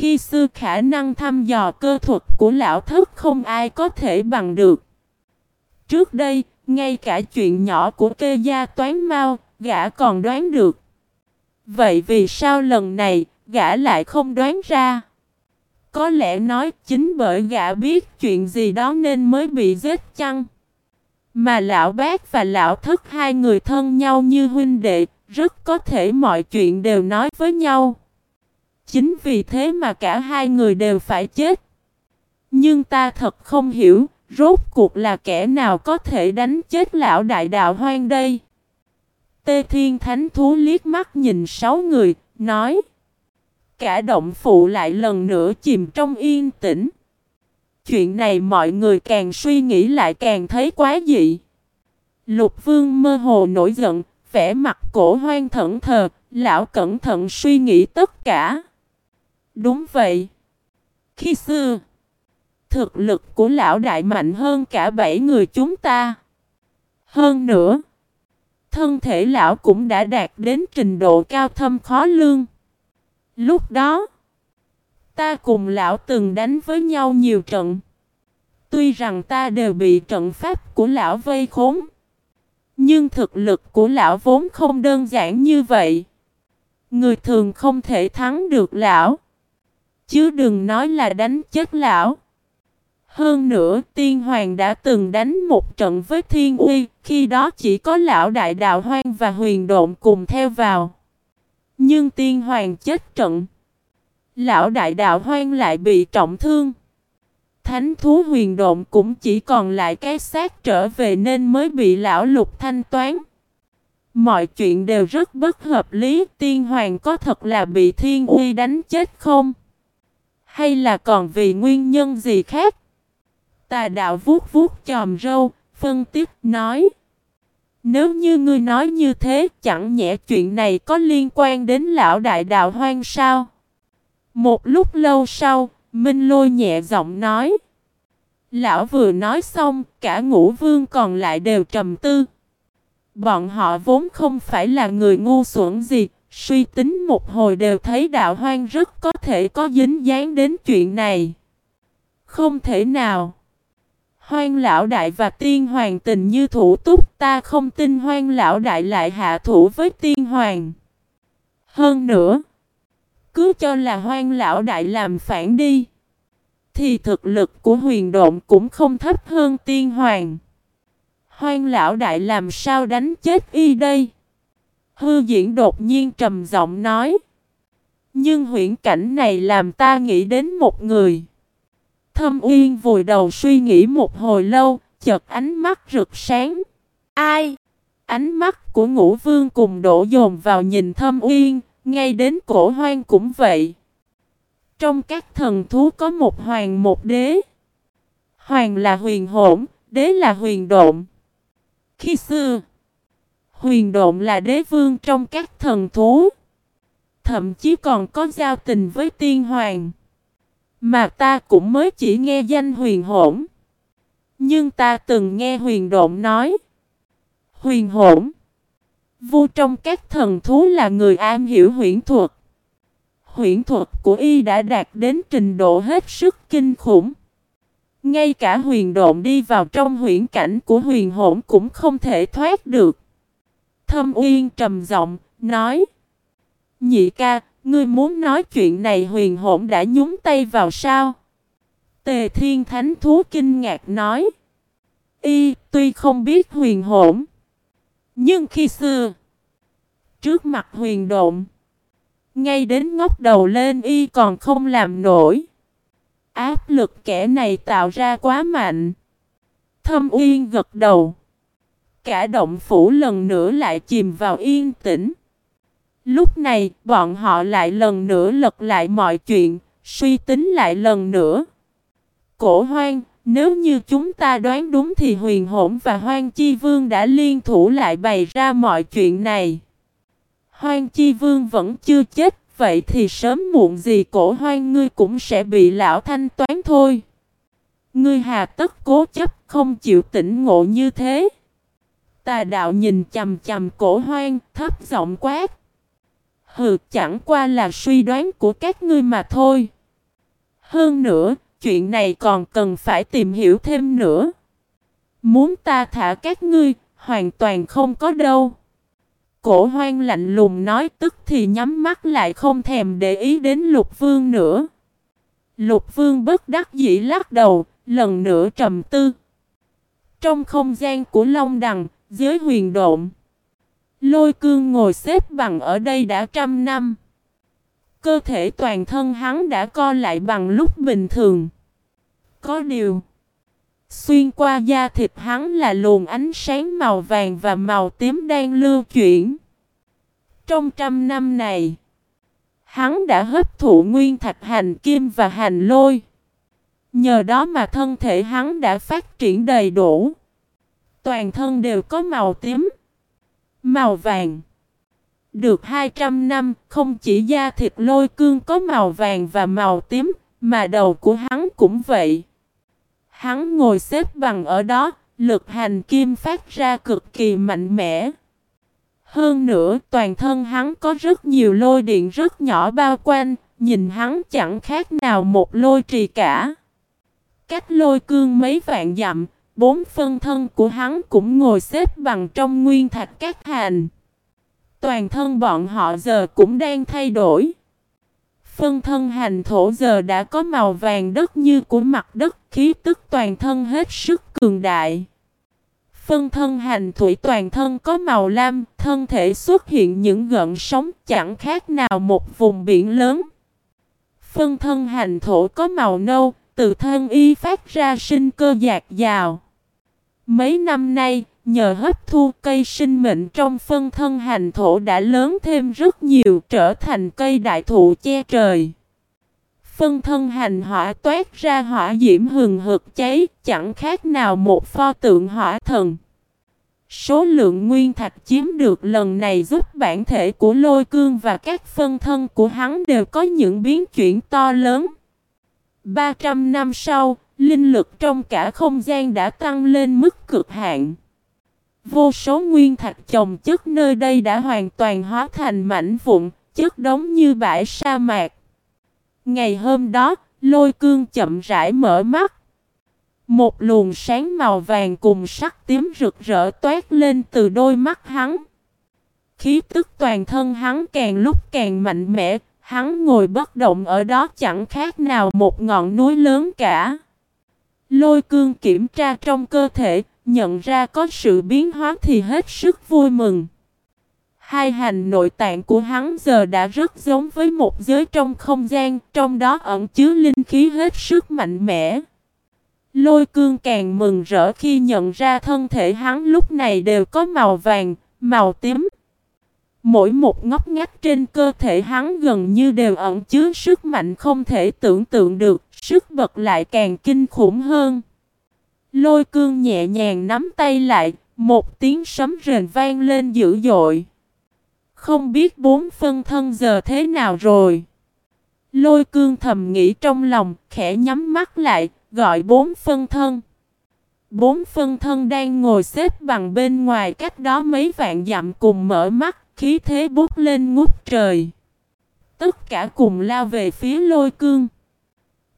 Khi xưa khả năng thăm dò cơ thuật của lão thất không ai có thể bằng được. Trước đây, ngay cả chuyện nhỏ của kê gia toán mau, gã còn đoán được. Vậy vì sao lần này, gã lại không đoán ra? Có lẽ nói chính bởi gã biết chuyện gì đó nên mới bị giết chăng? Mà lão bác và lão thất hai người thân nhau như huynh đệ, rất có thể mọi chuyện đều nói với nhau. Chính vì thế mà cả hai người đều phải chết. Nhưng ta thật không hiểu, rốt cuộc là kẻ nào có thể đánh chết lão đại đạo hoang đây. Tê Thiên Thánh Thú liếc mắt nhìn sáu người, nói. Cả động phụ lại lần nữa chìm trong yên tĩnh. Chuyện này mọi người càng suy nghĩ lại càng thấy quá dị. Lục vương mơ hồ nổi giận, vẻ mặt cổ hoang thẫn thờ, lão cẩn thận suy nghĩ tất cả. Đúng vậy. Khi xưa, thực lực của lão đại mạnh hơn cả bảy người chúng ta. Hơn nữa, thân thể lão cũng đã đạt đến trình độ cao thâm khó lương. Lúc đó, ta cùng lão từng đánh với nhau nhiều trận. Tuy rằng ta đều bị trận pháp của lão vây khốn. Nhưng thực lực của lão vốn không đơn giản như vậy. Người thường không thể thắng được lão. Chứ đừng nói là đánh chết lão. Hơn nữa, tiên hoàng đã từng đánh một trận với thiên uy, khi đó chỉ có lão đại đạo hoang và huyền độn cùng theo vào. Nhưng tiên hoàng chết trận. Lão đại đạo hoang lại bị trọng thương. Thánh thú huyền độn cũng chỉ còn lại cái xác trở về nên mới bị lão lục thanh toán. Mọi chuyện đều rất bất hợp lý. Tiên hoàng có thật là bị thiên uy đánh chết không? Hay là còn vì nguyên nhân gì khác? Tà đạo vuốt vuốt chòm râu, phân tích nói. Nếu như ngươi nói như thế, chẳng nhẽ chuyện này có liên quan đến lão đại đạo hoang sao? Một lúc lâu sau, Minh lôi nhẹ giọng nói. Lão vừa nói xong, cả ngũ vương còn lại đều trầm tư. Bọn họ vốn không phải là người ngu xuẩn gì, suy tính một hồi đều thấy đạo hoang rất có thể có dính dáng đến chuyện này. Không thể nào. Hoang lão đại và tiên hoàng tình như thủ túc ta không tin hoang lão đại lại hạ thủ với tiên hoàng. Hơn nữa, cứ cho là hoang lão đại làm phản đi. Thì thực lực của huyền độn cũng không thấp hơn tiên hoàng. Hoang lão đại làm sao đánh chết y đây? Hư diễn đột nhiên trầm giọng nói. Nhưng huyễn cảnh này làm ta nghĩ đến một người. Thâm Uyên vùi đầu suy nghĩ một hồi lâu, chợt ánh mắt rực sáng. Ai? Ánh mắt của ngũ vương cùng đổ dồn vào nhìn Thâm Uyên, ngay đến cổ hoang cũng vậy. Trong các thần thú có một hoàng một đế. Hoàng là huyền hổn, đế là huyền độn. Khi xưa, huyền độn là đế vương trong các thần thú. Thậm chí còn có giao tình với tiên hoàng. Mà ta cũng mới chỉ nghe danh huyền hổn. Nhưng ta từng nghe huyền độn nói. Huyền hổn. vua trong các thần thú là người am hiểu huyễn thuật. Huyễn thuật của y đã đạt đến trình độ hết sức kinh khủng. Ngay cả huyền độn đi vào trong huyễn cảnh của huyền hổn cũng không thể thoát được. Thâm Uyên trầm giọng, nói Nhị ca, Ngươi muốn nói chuyện này huyền hổn đã nhúng tay vào sao? Tề thiên thánh thú kinh ngạc nói. Y tuy không biết huyền hổn. Nhưng khi xưa. Trước mặt huyền độn. Ngay đến ngóc đầu lên y còn không làm nổi. Áp lực kẻ này tạo ra quá mạnh. Thâm uyên gật đầu. Cả động phủ lần nữa lại chìm vào yên tĩnh. Lúc này, bọn họ lại lần nữa lật lại mọi chuyện, suy tính lại lần nữa. Cổ hoang, nếu như chúng ta đoán đúng thì huyền hổn và hoang chi vương đã liên thủ lại bày ra mọi chuyện này. Hoang chi vương vẫn chưa chết, vậy thì sớm muộn gì cổ hoang ngươi cũng sẽ bị lão thanh toán thôi. Ngươi hà tất cố chấp không chịu tỉnh ngộ như thế. Tà đạo nhìn chầm chầm cổ hoang, thấp giọng quát. Hừ, chẳng qua là suy đoán của các ngươi mà thôi. Hơn nữa, chuyện này còn cần phải tìm hiểu thêm nữa. Muốn ta thả các ngươi, hoàn toàn không có đâu. Cổ hoang lạnh lùng nói tức thì nhắm mắt lại không thèm để ý đến lục vương nữa. Lục vương bất đắc dĩ lắc đầu, lần nữa trầm tư. Trong không gian của Long Đằng, dưới huyền độn. Lôi cương ngồi xếp bằng ở đây đã trăm năm. Cơ thể toàn thân hắn đã co lại bằng lúc bình thường. Có điều, xuyên qua da thịt hắn là luồng ánh sáng màu vàng và màu tím đang lưu chuyển. Trong trăm năm này, hắn đã hấp thụ nguyên thạch hành kim và hành lôi. Nhờ đó mà thân thể hắn đã phát triển đầy đủ. Toàn thân đều có màu tím, màu vàng. Được 200 năm, không chỉ da thịt lôi cương có màu vàng và màu tím, mà đầu của hắn cũng vậy. Hắn ngồi xếp bằng ở đó, lực hành kim phát ra cực kỳ mạnh mẽ. Hơn nữa, toàn thân hắn có rất nhiều lôi điện rất nhỏ bao quanh, nhìn hắn chẳng khác nào một lôi trì cả. Cách lôi cương mấy vạn dặm, bốn phân thân của hắn cũng ngồi xếp bằng trong nguyên thạch các hành. Toàn thân bọn họ giờ cũng đang thay đổi. Phân thân hành thổ giờ đã có màu vàng đất như của mặt đất, khí tức toàn thân hết sức cường đại. Phân thân hành thủy toàn thân có màu lam, thân thể xuất hiện những gợn sóng chẳng khác nào một vùng biển lớn. Phân thân hành thổ có màu nâu, từ thân y phát ra sinh cơ dạt dào. Mấy năm nay, nhờ hấp thu cây sinh mệnh trong phân thân hành thổ đã lớn thêm rất nhiều trở thành cây đại thụ che trời. Phân thân hành hỏa toát ra hỏa diễm hừng hực cháy chẳng khác nào một pho tượng hỏa thần. Số lượng nguyên thạch chiếm được lần này giúp bản thể của lôi cương và các phân thân của hắn đều có những biến chuyển to lớn. 300 năm sau, linh lực trong cả không gian đã tăng lên mức cực hạn. Vô số nguyên thạch chồng chất nơi đây đã hoàn toàn hóa thành mảnh vụn, chất đống như bãi sa mạc. Ngày hôm đó, lôi cương chậm rãi mở mắt. Một luồng sáng màu vàng cùng sắc tím rực rỡ toát lên từ đôi mắt hắn. Khí tức toàn thân hắn càng lúc càng mạnh mẽ, hắn ngồi bất động ở đó chẳng khác nào một ngọn núi lớn cả. Lôi cương kiểm tra trong cơ thể, nhận ra có sự biến hóa thì hết sức vui mừng. Hai hành nội tạng của hắn giờ đã rất giống với một giới trong không gian, trong đó ẩn chứa linh khí hết sức mạnh mẽ. Lôi cương càng mừng rỡ khi nhận ra thân thể hắn lúc này đều có màu vàng, màu tím. Mỗi một ngóc ngách trên cơ thể hắn gần như đều ẩn chứa sức mạnh không thể tưởng tượng được, sức bật lại càng kinh khủng hơn. Lôi cương nhẹ nhàng nắm tay lại, một tiếng sấm rền vang lên dữ dội. Không biết bốn phân thân giờ thế nào rồi. Lôi cương thầm nghĩ trong lòng, khẽ nhắm mắt lại, gọi bốn phân thân. Bốn phân thân đang ngồi xếp bằng bên ngoài cách đó mấy vạn dặm cùng mở mắt, khí thế bút lên ngút trời. Tất cả cùng lao về phía lôi cương.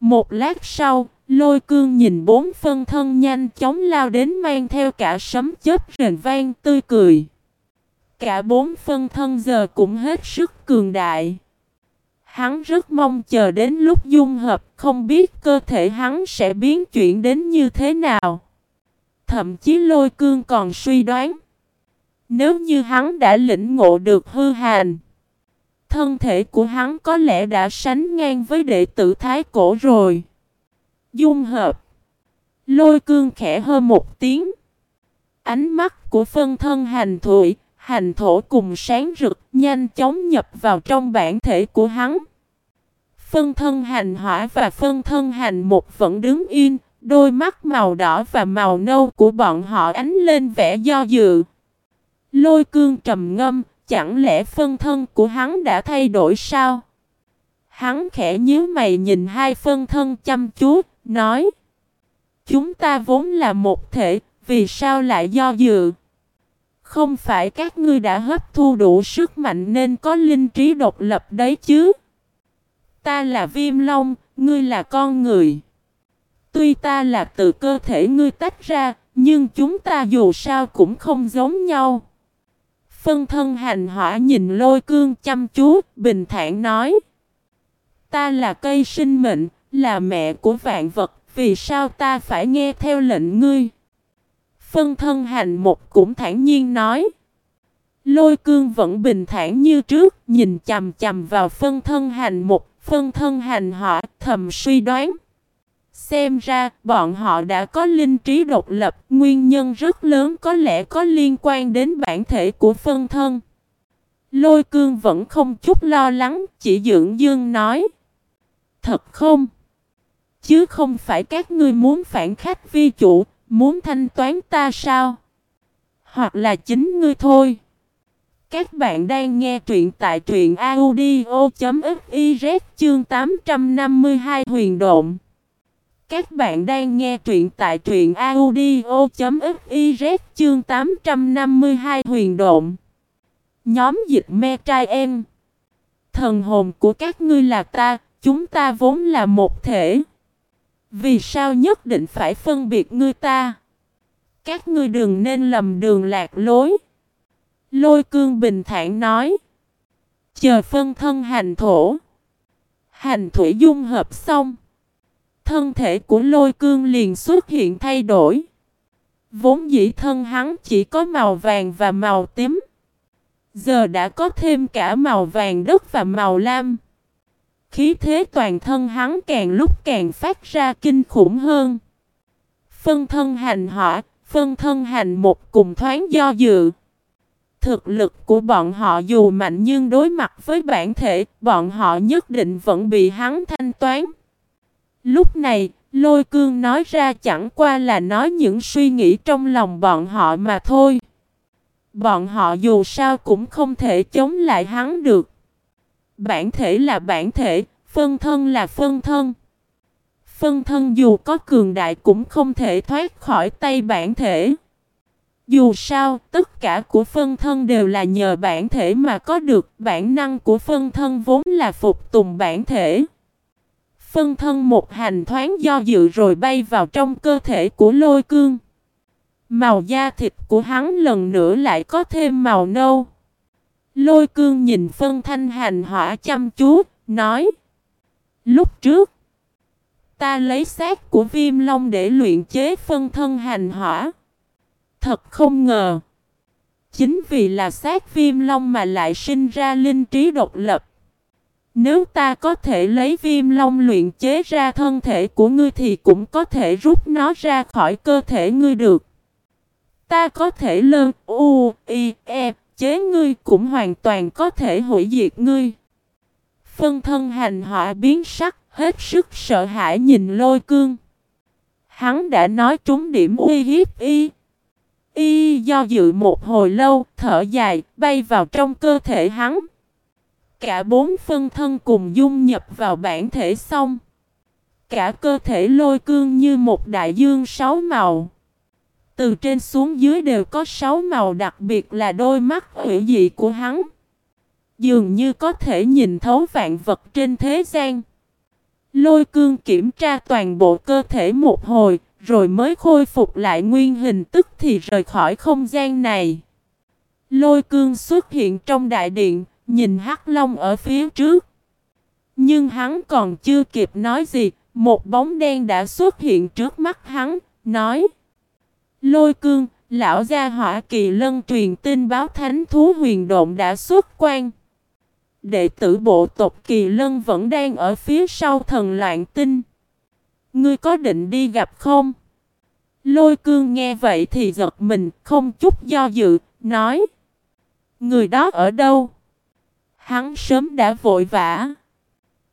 Một lát sau, lôi cương nhìn bốn phân thân nhanh chóng lao đến mang theo cả sấm chết rền vang tươi cười. Cả bốn phân thân giờ cũng hết sức cường đại. Hắn rất mong chờ đến lúc dung hợp, không biết cơ thể hắn sẽ biến chuyển đến như thế nào. Thậm chí lôi cương còn suy đoán. Nếu như hắn đã lĩnh ngộ được hư hành, thân thể của hắn có lẽ đã sánh ngang với đệ tử Thái Cổ rồi. Dung hợp. Lôi cương khẽ hơn một tiếng. Ánh mắt của phân thân hành thủy, hành thổ cùng sáng rực, nhanh chóng nhập vào trong bản thể của hắn. Phân thân hành hỏa và phân thân hành một vẫn đứng yên, đôi mắt màu đỏ và màu nâu của bọn họ ánh lên vẻ do dự. Lôi cương trầm ngâm, chẳng lẽ phân thân của hắn đã thay đổi sao? Hắn khẽ nhíu mày nhìn hai phân thân chăm chú, nói Chúng ta vốn là một thể, vì sao lại do dự? Không phải các ngươi đã hấp thu đủ sức mạnh nên có linh trí độc lập đấy chứ? Ta là Viêm Long, ngươi là con người. Tuy ta là từ cơ thể ngươi tách ra, nhưng chúng ta dù sao cũng không giống nhau. Phân thân hành hỏa nhìn lôi cương chăm chú, bình thản nói. Ta là cây sinh mệnh, là mẹ của vạn vật, vì sao ta phải nghe theo lệnh ngươi? Phân thân hành một cũng thản nhiên nói. Lôi cương vẫn bình thản như trước, nhìn chầm chầm vào phân thân hành một, phân thân hành hỏa, thầm suy đoán. Xem ra, bọn họ đã có linh trí độc lập, nguyên nhân rất lớn có lẽ có liên quan đến bản thể của phân thân. Lôi cương vẫn không chút lo lắng, chỉ dưỡng dương nói. Thật không? Chứ không phải các ngươi muốn phản khách vi chủ, muốn thanh toán ta sao? Hoặc là chính ngươi thôi. Các bạn đang nghe truyện tại truyện audio.fiz chương 852 huyền động. Các bạn đang nghe truyện tại truyện audio.fiz chương 852 huyền độn. Nhóm dịch me trai em. Thần hồn của các ngươi là ta, chúng ta vốn là một thể. Vì sao nhất định phải phân biệt ngươi ta? Các ngươi đừng nên lầm đường lạc lối. Lôi cương bình thản nói. Chờ phân thân hành thổ. Hành thủy dung hợp xong. Thân thể của lôi cương liền xuất hiện thay đổi. Vốn dĩ thân hắn chỉ có màu vàng và màu tím. Giờ đã có thêm cả màu vàng đất và màu lam. Khí thế toàn thân hắn càng lúc càng phát ra kinh khủng hơn. Phân thân hành hỏa, phân thân hành một cùng thoáng do dự. Thực lực của bọn họ dù mạnh nhưng đối mặt với bản thể, bọn họ nhất định vẫn bị hắn thanh toán. Lúc này, lôi cương nói ra chẳng qua là nói những suy nghĩ trong lòng bọn họ mà thôi. Bọn họ dù sao cũng không thể chống lại hắn được. Bản thể là bản thể, phân thân là phân thân. Phân thân dù có cường đại cũng không thể thoát khỏi tay bản thể. Dù sao, tất cả của phân thân đều là nhờ bản thể mà có được, bản năng của phân thân vốn là phục tùng bản thể. Phân thân một hành thoáng do dự rồi bay vào trong cơ thể của lôi cương. Màu da thịt của hắn lần nữa lại có thêm màu nâu. Lôi cương nhìn phân thanh hành hỏa chăm chú, nói. Lúc trước, ta lấy xác của viêm long để luyện chế phân thân hành hỏa. Thật không ngờ. Chính vì là xác viêm long mà lại sinh ra linh trí độc lập. Nếu ta có thể lấy viêm long luyện chế ra thân thể của ngươi thì cũng có thể rút nó ra khỏi cơ thể ngươi được. Ta có thể lơn u, i, e, chế ngươi cũng hoàn toàn có thể hủy diệt ngươi. Phân thân hành họa biến sắc, hết sức sợ hãi nhìn lôi cương. Hắn đã nói trúng điểm uy hiếp y. Y do dự một hồi lâu, thở dài, bay vào trong cơ thể hắn. Cả bốn phân thân cùng dung nhập vào bản thể xong. Cả cơ thể lôi cương như một đại dương sáu màu. Từ trên xuống dưới đều có sáu màu đặc biệt là đôi mắt hủy dị của hắn. Dường như có thể nhìn thấu vạn vật trên thế gian. Lôi cương kiểm tra toàn bộ cơ thể một hồi, rồi mới khôi phục lại nguyên hình tức thì rời khỏi không gian này. Lôi cương xuất hiện trong đại điện, nhìn Hắc Long ở phía trước. Nhưng hắn còn chưa kịp nói gì, một bóng đen đã xuất hiện trước mắt hắn, nói Lôi cương, lão gia hỏa kỳ lân truyền tin báo thánh thú huyền độn đã xuất quan. Đệ tử bộ tộc kỳ lân vẫn đang ở phía sau thần loạn tinh. Ngươi có định đi gặp không? Lôi cương nghe vậy thì giật mình, không chút do dự, nói. Người đó ở đâu? Hắn sớm đã vội vã.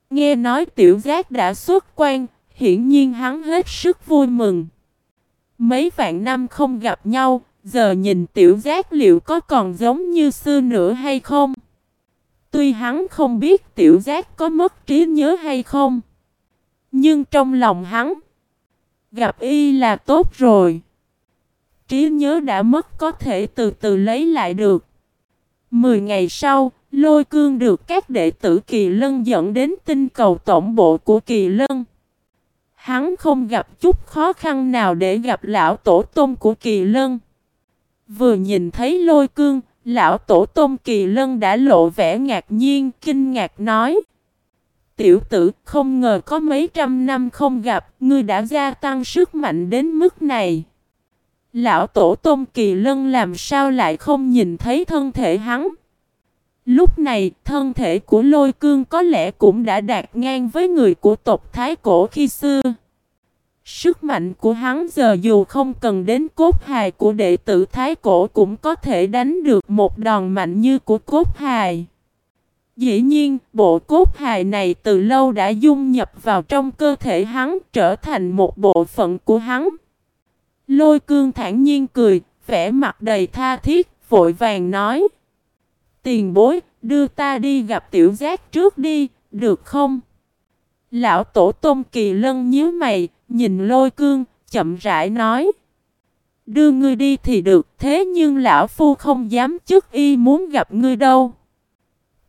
Nghe nói tiểu giác đã xuất quan, hiển nhiên hắn hết sức vui mừng. Mấy vạn năm không gặp nhau, giờ nhìn tiểu giác liệu có còn giống như xưa nữa hay không? Tuy hắn không biết tiểu giác có mất trí nhớ hay không. Nhưng trong lòng hắn, gặp y là tốt rồi. Trí nhớ đã mất có thể từ từ lấy lại được. Mười ngày sau, Lôi cương được các đệ tử Kỳ Lân dẫn đến tinh cầu tổng bộ của Kỳ Lân. Hắn không gặp chút khó khăn nào để gặp lão tổ tôm của Kỳ Lân. Vừa nhìn thấy lôi cương, lão tổ tôm Kỳ Lân đã lộ vẻ ngạc nhiên, kinh ngạc nói. Tiểu tử, không ngờ có mấy trăm năm không gặp, ngươi đã gia tăng sức mạnh đến mức này. Lão tổ tôm Kỳ Lân làm sao lại không nhìn thấy thân thể hắn? Lúc này, thân thể của lôi cương có lẽ cũng đã đạt ngang với người của tộc Thái Cổ khi xưa. Sức mạnh của hắn giờ dù không cần đến cốt hài của đệ tử Thái Cổ cũng có thể đánh được một đòn mạnh như của cốt hài. Dĩ nhiên, bộ cốt hài này từ lâu đã dung nhập vào trong cơ thể hắn trở thành một bộ phận của hắn. Lôi cương thản nhiên cười, vẻ mặt đầy tha thiết, vội vàng nói. Tiền bối, đưa ta đi gặp tiểu giác trước đi, được không? Lão tổ tôn kỳ lân nhíu mày, nhìn lôi cương, chậm rãi nói. Đưa ngươi đi thì được, thế nhưng lão phu không dám chức y muốn gặp ngươi đâu.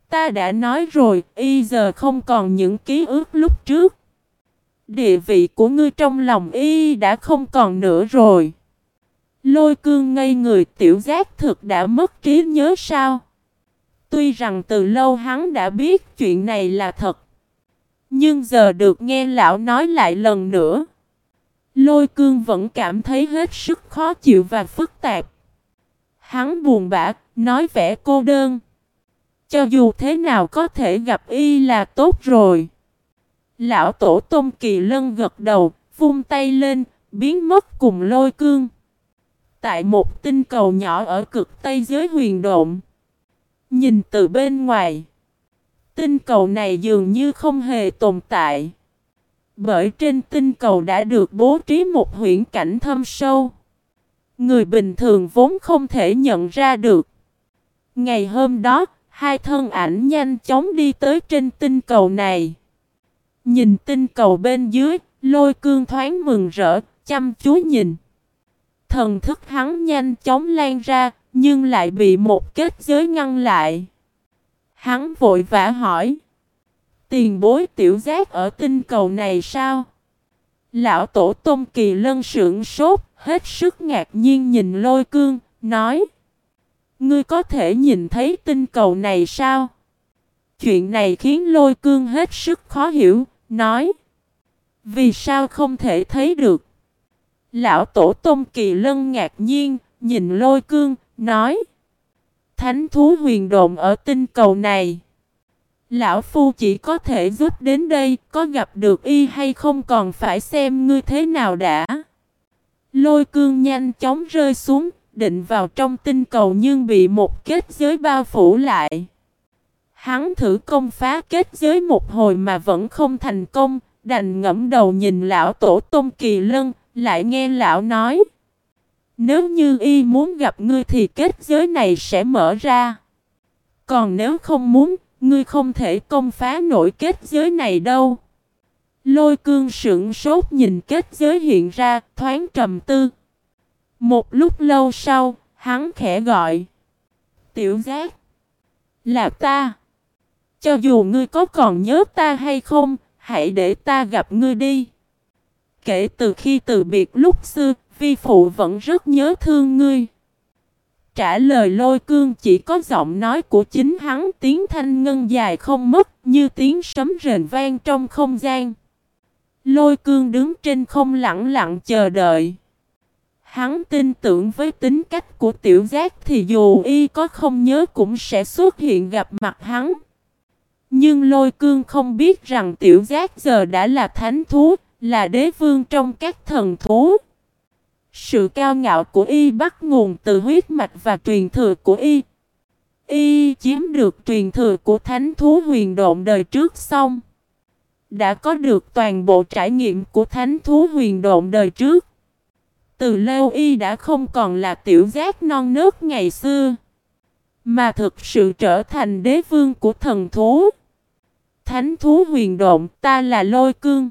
Ta đã nói rồi, y giờ không còn những ký ức lúc trước. Địa vị của ngươi trong lòng y đã không còn nữa rồi. Lôi cương ngây người tiểu giác thực đã mất trí nhớ sao? Tuy rằng từ lâu hắn đã biết chuyện này là thật. Nhưng giờ được nghe lão nói lại lần nữa. Lôi cương vẫn cảm thấy hết sức khó chịu và phức tạp. Hắn buồn bã, nói vẻ cô đơn. Cho dù thế nào có thể gặp y là tốt rồi. Lão tổ tôn kỳ lân gật đầu, vung tay lên, biến mất cùng lôi cương. Tại một tinh cầu nhỏ ở cực tây giới huyền động Nhìn từ bên ngoài. Tinh cầu này dường như không hề tồn tại. Bởi trên tinh cầu đã được bố trí một huyễn cảnh thâm sâu. Người bình thường vốn không thể nhận ra được. Ngày hôm đó, hai thân ảnh nhanh chóng đi tới trên tinh cầu này. Nhìn tinh cầu bên dưới, lôi cương thoáng mừng rỡ, chăm chú nhìn. Thần thức hắn nhanh chóng lan ra, nhưng lại bị một kết giới ngăn lại. Hắn vội vã hỏi. Tiền bối tiểu giác ở tinh cầu này sao? Lão tổ tôn kỳ lân sưởng sốt, hết sức ngạc nhiên nhìn lôi cương, nói. Ngươi có thể nhìn thấy tinh cầu này sao? Chuyện này khiến lôi cương hết sức khó hiểu, nói. Vì sao không thể thấy được? Lão tổ tôn kỳ lân ngạc nhiên, nhìn lôi cương, nói. Thánh thú huyền độn ở tinh cầu này. Lão Phu chỉ có thể giúp đến đây, có gặp được y hay không còn phải xem ngươi thế nào đã. Lôi cương nhanh chóng rơi xuống, định vào trong tinh cầu nhưng bị một kết giới bao phủ lại. Hắn thử công phá kết giới một hồi mà vẫn không thành công, đành ngẫm đầu nhìn lão tổ tôn kỳ lân, lại nghe lão nói. Nếu như y muốn gặp ngươi thì kết giới này sẽ mở ra. Còn nếu không muốn, ngươi không thể công phá nổi kết giới này đâu. Lôi cương sững sốt nhìn kết giới hiện ra, thoáng trầm tư. Một lúc lâu sau, hắn khẽ gọi. Tiểu giác. Là ta. Cho dù ngươi có còn nhớ ta hay không, hãy để ta gặp ngươi đi. Kể từ khi từ biệt lúc xưa, vi phụ vẫn rất nhớ thương ngươi. Trả lời lôi cương chỉ có giọng nói của chính hắn tiếng thanh ngân dài không mất như tiếng sấm rền vang trong không gian. Lôi cương đứng trên không lặng lặng chờ đợi. Hắn tin tưởng với tính cách của tiểu giác thì dù y có không nhớ cũng sẽ xuất hiện gặp mặt hắn. Nhưng lôi cương không biết rằng tiểu giác giờ đã là thánh thú, là đế vương trong các thần thú. Sự cao ngạo của y bắt nguồn từ huyết mạch và truyền thừa của y. Y chiếm được truyền thừa của thánh thú huyền độn đời trước xong. Đã có được toàn bộ trải nghiệm của thánh thú huyền độn đời trước. Từ lâu y đã không còn là tiểu giác non nớt ngày xưa. Mà thực sự trở thành đế vương của thần thú. Thánh thú huyền độn ta là lôi cương.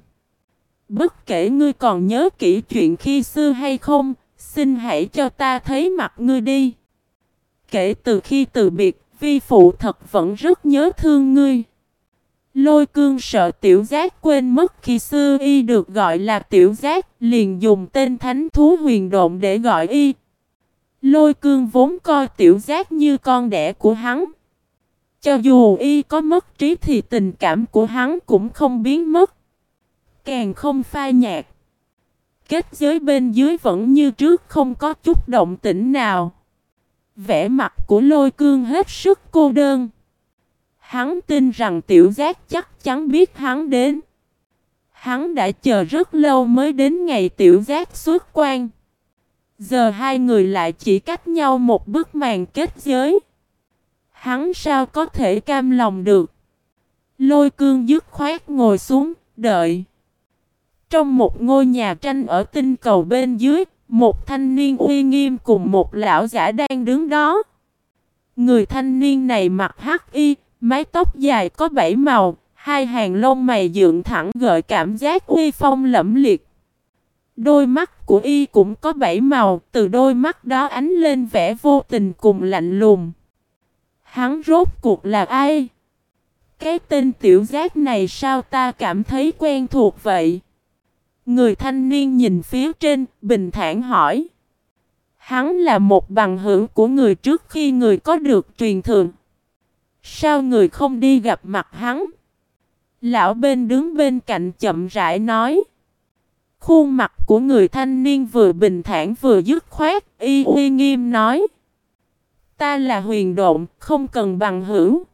Bất kể ngươi còn nhớ kỹ chuyện khi xưa hay không, xin hãy cho ta thấy mặt ngươi đi. Kể từ khi từ biệt, vi phụ thật vẫn rất nhớ thương ngươi. Lôi cương sợ tiểu giác quên mất khi xưa y được gọi là tiểu giác, liền dùng tên thánh thú huyền độn để gọi y. Lôi cương vốn coi tiểu giác như con đẻ của hắn. Cho dù y có mất trí thì tình cảm của hắn cũng không biến mất. Càng không phai nhạt. Kết giới bên dưới vẫn như trước không có chút động tĩnh nào. Vẻ mặt của lôi cương hết sức cô đơn. Hắn tin rằng tiểu giác chắc chắn biết hắn đến. Hắn đã chờ rất lâu mới đến ngày tiểu giác xuất quan. Giờ hai người lại chỉ cách nhau một bức màn kết giới. Hắn sao có thể cam lòng được. Lôi cương dứt khoát ngồi xuống, đợi. Trong một ngôi nhà tranh ở tinh cầu bên dưới, một thanh niên uy nghiêm cùng một lão giả đang đứng đó. Người thanh niên này mặc hắc y, mái tóc dài có bảy màu, hai hàng lông mày dựng thẳng gợi cảm giác uy phong lẫm liệt. Đôi mắt của y cũng có bảy màu, từ đôi mắt đó ánh lên vẻ vô tình cùng lạnh lùng. Hắn rốt cuộc là ai? Cái tên tiểu giác này sao ta cảm thấy quen thuộc vậy? Người thanh niên nhìn phía trên, bình thản hỏi. Hắn là một bằng hữu của người trước khi người có được truyền thượng Sao người không đi gặp mặt hắn? Lão bên đứng bên cạnh chậm rãi nói. Khuôn mặt của người thanh niên vừa bình thản vừa dứt khoát, y uy nghiêm nói. Ta là huyền độn, không cần bằng hữu.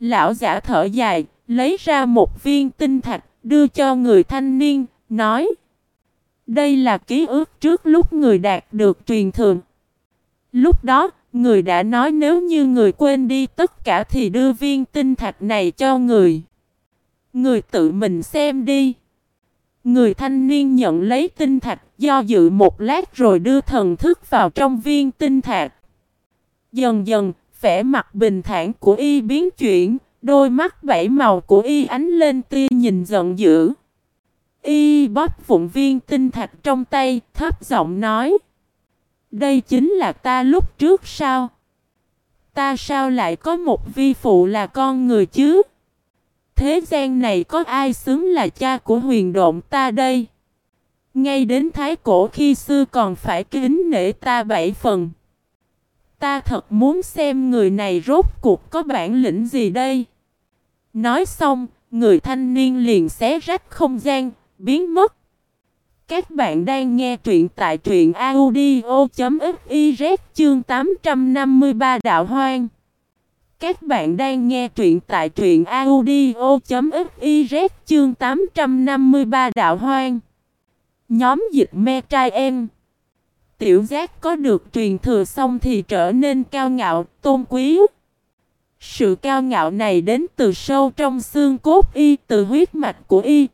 Lão giả thở dài, lấy ra một viên tinh thạch, đưa cho người thanh niên, nói. Đây là ký ức trước lúc người đạt được truyền thường. Lúc đó, người đã nói nếu như người quên đi tất cả thì đưa viên tinh thạch này cho người. Người tự mình xem đi. Người thanh niên nhận lấy tinh thạch do dự một lát rồi đưa thần thức vào trong viên tinh thạch. Dần dần, vẻ mặt bình thản của y biến chuyển, đôi mắt bảy màu của y ánh lên tia nhìn giận dữ. Y bóp vụn viên tinh thạch trong tay, thấp giọng nói. Đây chính là ta lúc trước sao? Ta sao lại có một vi phụ là con người chứ? Thế gian này có ai xứng là cha của huyền độn ta đây? Ngay đến thái cổ khi xưa còn phải kính nể ta bảy phần. Ta thật muốn xem người này rốt cuộc có bản lĩnh gì đây. Nói xong, người thanh niên liền xé rách không gian, biến mất. Các bạn đang nghe truyện tại truyện audio.fiz chương 853 Đạo Hoang. Các bạn đang nghe truyện tại truyện audio.fiz chương 853 Đạo Hoang. Nhóm dịch me trai em. Tiểu giác có được truyền thừa xong thì trở nên cao ngạo, tôn quý. Sự cao ngạo này đến từ sâu trong xương cốt y, từ huyết mạch của y.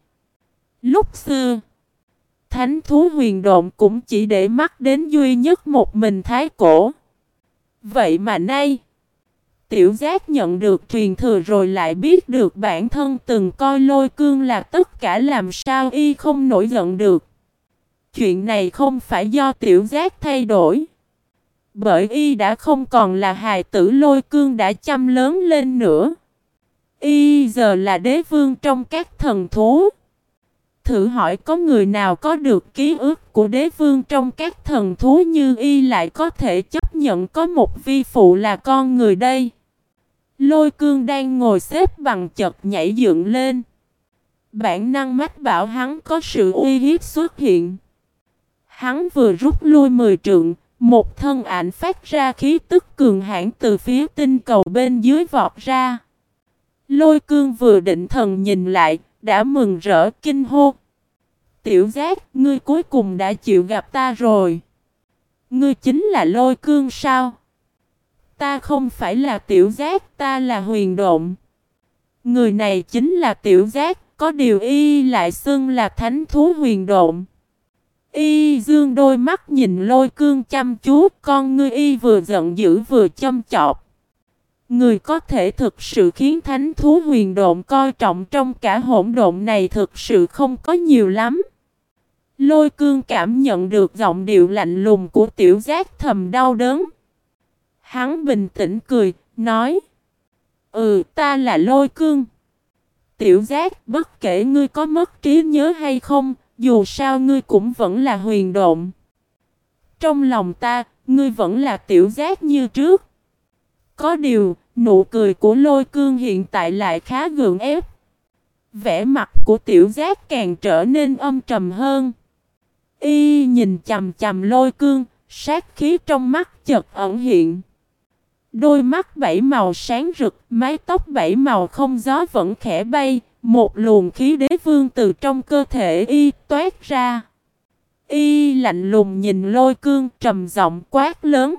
Lúc xưa, thánh thú huyền độn cũng chỉ để mắt đến duy nhất một mình thái cổ. Vậy mà nay, tiểu giác nhận được truyền thừa rồi lại biết được bản thân từng coi lôi cương là tất cả làm sao y không nổi giận được. Chuyện này không phải do tiểu giác thay đổi. Bởi y đã không còn là hài tử lôi cương đã chăm lớn lên nữa. Y giờ là đế vương trong các thần thú. Thử hỏi có người nào có được ký ức của đế vương trong các thần thú như y lại có thể chấp nhận có một vi phụ là con người đây. Lôi cương đang ngồi xếp bằng chật nhảy dựng lên. Bản năng mách bảo hắn có sự uy hiếp xuất hiện. Hắn vừa rút lui mười trượng, một thân ảnh phát ra khí tức cường hãn từ phía tinh cầu bên dưới vọt ra. Lôi cương vừa định thần nhìn lại, đã mừng rỡ kinh hô. Tiểu giác, ngươi cuối cùng đã chịu gặp ta rồi. Ngươi chính là lôi cương sao? Ta không phải là tiểu giác, ta là huyền độn. Người này chính là tiểu giác, có điều y lại xưng là thánh thú huyền độn. Y dương đôi mắt nhìn lôi cương chăm chú, con ngươi y vừa giận dữ vừa châm chọc. Người có thể thực sự khiến thánh thú huyền độn coi trọng trong cả hỗn độn này thực sự không có nhiều lắm. Lôi cương cảm nhận được giọng điệu lạnh lùng của tiểu giác thầm đau đớn. Hắn bình tĩnh cười, nói Ừ ta là lôi cương Tiểu giác bất kể ngươi có mất trí nhớ hay không Dù sao ngươi cũng vẫn là huyền độn Trong lòng ta Ngươi vẫn là tiểu giác như trước có điều Nụ cười của lôi cương hiện tại lại khá gượng ép vẻ mặt của tiểu giác càng trở nên âm trầm hơn. Y nhìn chầm chầm lôi cương, sát khí trong mắt chợt ẩn hiện. Đôi mắt bảy màu sáng rực, mái tóc bảy màu không gió vẫn khẽ bay, một luồng khí đế vương từ trong cơ thể y toát ra. Y lạnh lùng nhìn lôi cương trầm giọng quát lớn.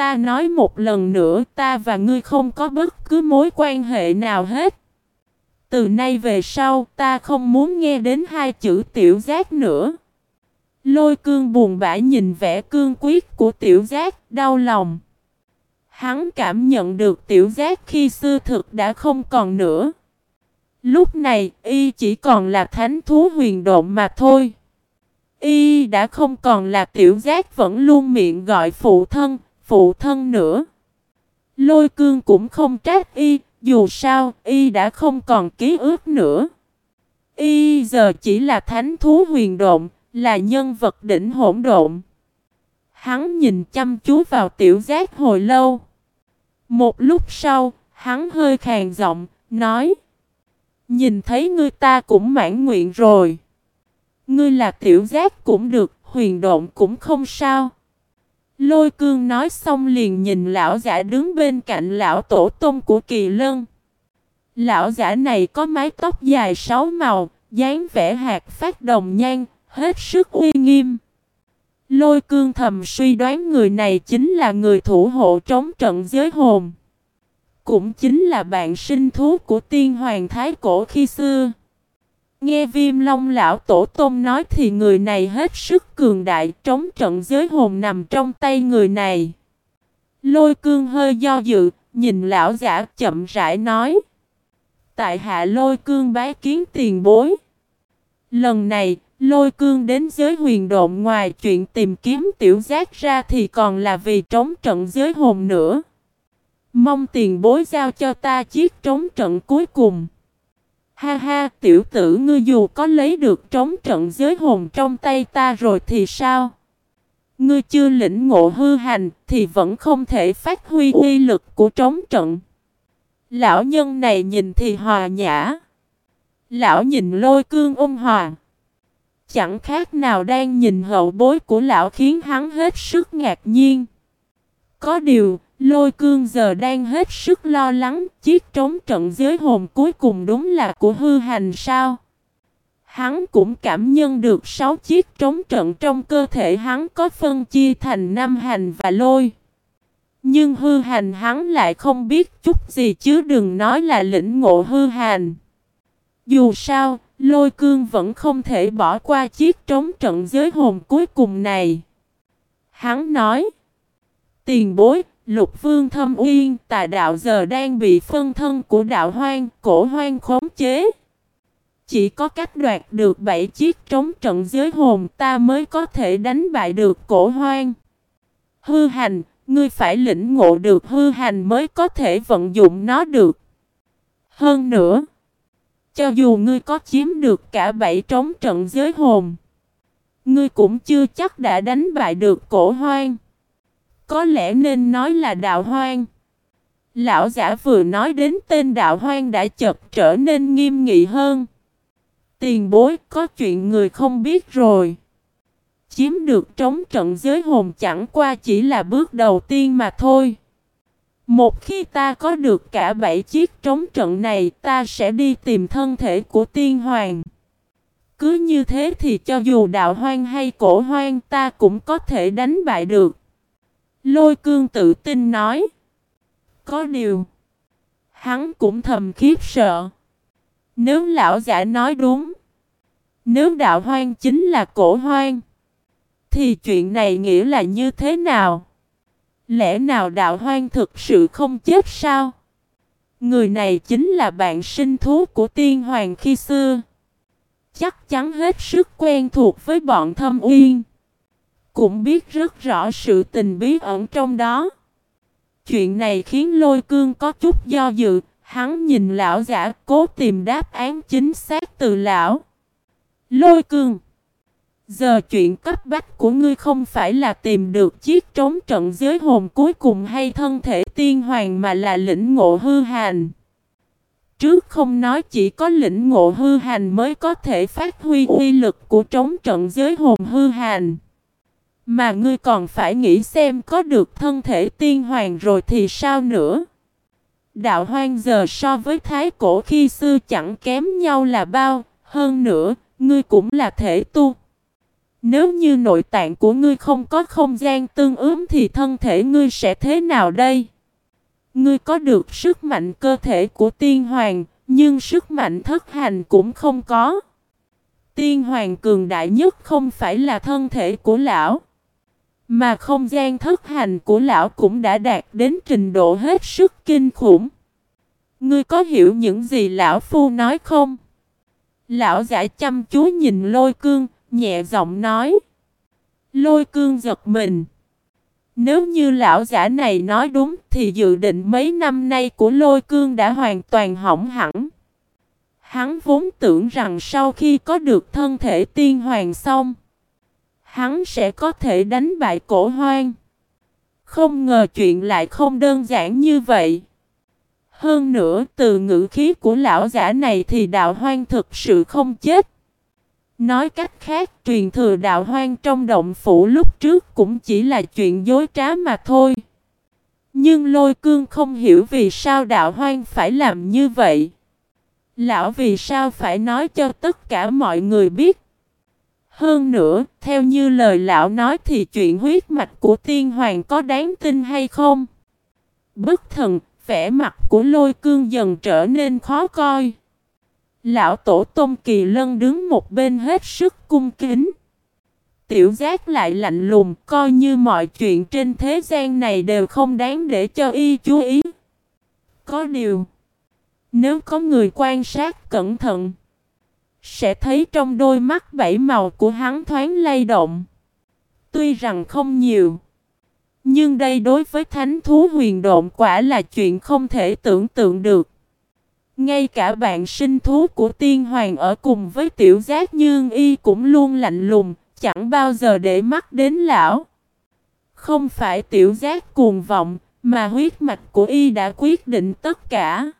Ta nói một lần nữa ta và ngươi không có bất cứ mối quan hệ nào hết. Từ nay về sau ta không muốn nghe đến hai chữ tiểu giác nữa. Lôi cương buồn bã nhìn vẻ cương quyết của tiểu giác, đau lòng. Hắn cảm nhận được tiểu giác khi xưa thực đã không còn nữa. Lúc này, y chỉ còn là thánh thú huyền độn mà thôi. Y đã không còn là tiểu giác vẫn luôn miệng gọi phụ thân, phụ thân nữa. Lôi cương cũng không trách y, dù sao, y đã không còn ký ức nữa. Y giờ chỉ là thánh thú huyền độn, là nhân vật đỉnh hỗn độn. Hắn nhìn chăm chú vào tiểu giác hồi lâu. Một lúc sau, hắn hơi khàn giọng, nói Nhìn thấy ngươi ta cũng mãn nguyện rồi. Ngươi là tiểu giác cũng được, huyền độn cũng không sao. Lôi cương nói xong liền nhìn lão giả đứng bên cạnh lão tổ tông của kỳ lân. Lão giả này có mái tóc dài sáu màu, dáng vẻ hạt phát đồng nhan, hết sức uy nghiêm. Lôi cương thầm suy đoán người này chính là người thủ hộ trống trận giới hồn. Cũng chính là bạn sinh thú của tiên hoàng thái cổ khi xưa. Nghe viêm long lão tổ tôm nói thì người này hết sức cường đại trống trận giới hồn nằm trong tay người này. Lôi cương hơi do dự, nhìn lão giả chậm rãi nói. Tại hạ lôi cương bái kiến tiền bối. Lần này, lôi cương đến giới huyền độn ngoài chuyện tìm kiếm tiểu giác ra thì còn là vì trống trận giới hồn nữa. Mong tiền bối giao cho ta chiếc trống trận cuối cùng. Ha ha, tiểu tử ngươi dù có lấy được trống trận giới hồn trong tay ta rồi thì sao? Ngươi chưa lĩnh ngộ hư hành thì vẫn không thể phát huy uy lực của trống trận. Lão nhân này nhìn thì hòa nhã. Lão nhìn lôi cương ôn hòa. Chẳng khác nào đang nhìn hậu bối của lão khiến hắn hết sức ngạc nhiên. Có điều, Lôi cương giờ đang hết sức lo lắng chiếc trống trận giới hồn cuối cùng đúng là của hư hành sao. Hắn cũng cảm nhận được sáu chiếc trống trận trong cơ thể hắn có phân chia thành năm hành và lôi. Nhưng hư hành hắn lại không biết chút gì chứ đừng nói là lĩnh ngộ hư hành. Dù sao, lôi cương vẫn không thể bỏ qua chiếc trống trận giới hồn cuối cùng này. Hắn nói, tiền bối, Lục vương thâm uyên tà đạo giờ đang bị phân thân của đạo hoang, cổ hoang khống chế. Chỉ có cách đoạt được bảy chiếc trống trận giới hồn ta mới có thể đánh bại được cổ hoang. Hư hành, ngươi phải lĩnh ngộ được hư hành mới có thể vận dụng nó được. Hơn nữa, cho dù ngươi có chiếm được cả bảy trống trận giới hồn, ngươi cũng chưa chắc đã đánh bại được cổ hoang. Có lẽ nên nói là đạo hoang. Lão giả vừa nói đến tên đạo hoang đã chợt trở nên nghiêm nghị hơn. Tiền bối, có chuyện người không biết rồi. Chiếm được trống trận giới hồn chẳng qua chỉ là bước đầu tiên mà thôi. Một khi ta có được cả bảy chiếc trống trận này, ta sẽ đi tìm thân thể của tiên hoàng. Cứ như thế thì cho dù đạo hoang hay cổ hoang, ta cũng có thể đánh bại được. Lôi cương tự tin nói. Có điều. Hắn cũng thầm khiếp sợ. Nếu lão giả nói đúng. Nếu đạo hoang chính là cổ hoang. Thì chuyện này nghĩa là như thế nào? Lẽ nào đạo hoang thực sự không chết sao? Người này chính là bạn sinh thú của tiên hoàng khi xưa. Chắc chắn hết sức quen thuộc với bọn thâm uyên cũng biết rất rõ sự tình bí ẩn trong đó. Chuyện này khiến lôi cương có chút do dự, hắn nhìn lão giả cố tìm đáp án chính xác từ lão. Lôi cương Giờ chuyện cấp bách của ngươi không phải là tìm được chiếc trống trận giới hồn cuối cùng hay thân thể tiên hoàng mà là lĩnh ngộ hư hành. Trước không nói chỉ có lĩnh ngộ hư hành mới có thể phát huy uy lực của trống trận giới hồn hư hành. Mà ngươi còn phải nghĩ xem có được thân thể tiên hoàng rồi thì sao nữa. Đạo hoang giờ so với thái cổ khi xưa chẳng kém nhau là bao, hơn nữa, ngươi cũng là thể tu. Nếu như nội tạng của ngươi không có không gian tương ứng thì thân thể ngươi sẽ thế nào đây? Ngươi có được sức mạnh cơ thể của tiên hoàng, nhưng sức mạnh thất hành cũng không có. Tiên hoàng cường đại nhất không phải là thân thể của lão, mà không gian thất hành của lão cũng đã đạt đến trình độ hết sức kinh khủng. Ngươi có hiểu những gì lão phu nói không? Lão giả chăm chú nhìn lôi cương, nhẹ giọng nói. Lôi cương giật mình. Nếu như lão giả này nói đúng thì dự định mấy năm nay của lôi cương đã hoàn toàn hỏng hẳn. Hắn vốn tưởng rằng sau khi có được thân thể tiên hoàng xong, hắn sẽ có thể đánh bại cổ hoang. Không ngờ chuyện lại không đơn giản như vậy. Hơn nữa từ ngữ khí của lão giả này thì đạo hoang thực sự không chết. Nói cách khác, truyền thừa đạo hoang trong động phủ lúc trước cũng chỉ là chuyện dối trá mà thôi. Nhưng lôi cương không hiểu vì sao đạo hoang phải làm như vậy. Lão vì sao phải nói cho tất cả mọi người biết. Hơn nữa, theo như lời lão nói thì chuyện huyết mạch của tiên hoàng có đáng tin hay không? Bất thần, vẻ mặt của lôi cương dần trở nên khó coi. Lão tổ Tôn Kỳ Lân đứng một bên hết sức cung kính. Tiểu giác lại lạnh lùng coi như mọi chuyện trên thế gian này đều không đáng để cho y chú ý. Có điều, nếu có người quan sát cẩn thận, sẽ thấy trong đôi mắt bảy màu của hắn thoáng lay động. Tuy rằng không nhiều, nhưng đây đối với thánh thú huyền độn quả là chuyện không thể tưởng tượng được. Ngay cả bạn sinh thú của tiên hoàng ở cùng với tiểu giác nhưng y cũng luôn lạnh lùng, chẳng bao giờ để mắt đến lão. Không phải tiểu giác cuồng vọng, mà huyết mạch của y đã quyết định tất cả.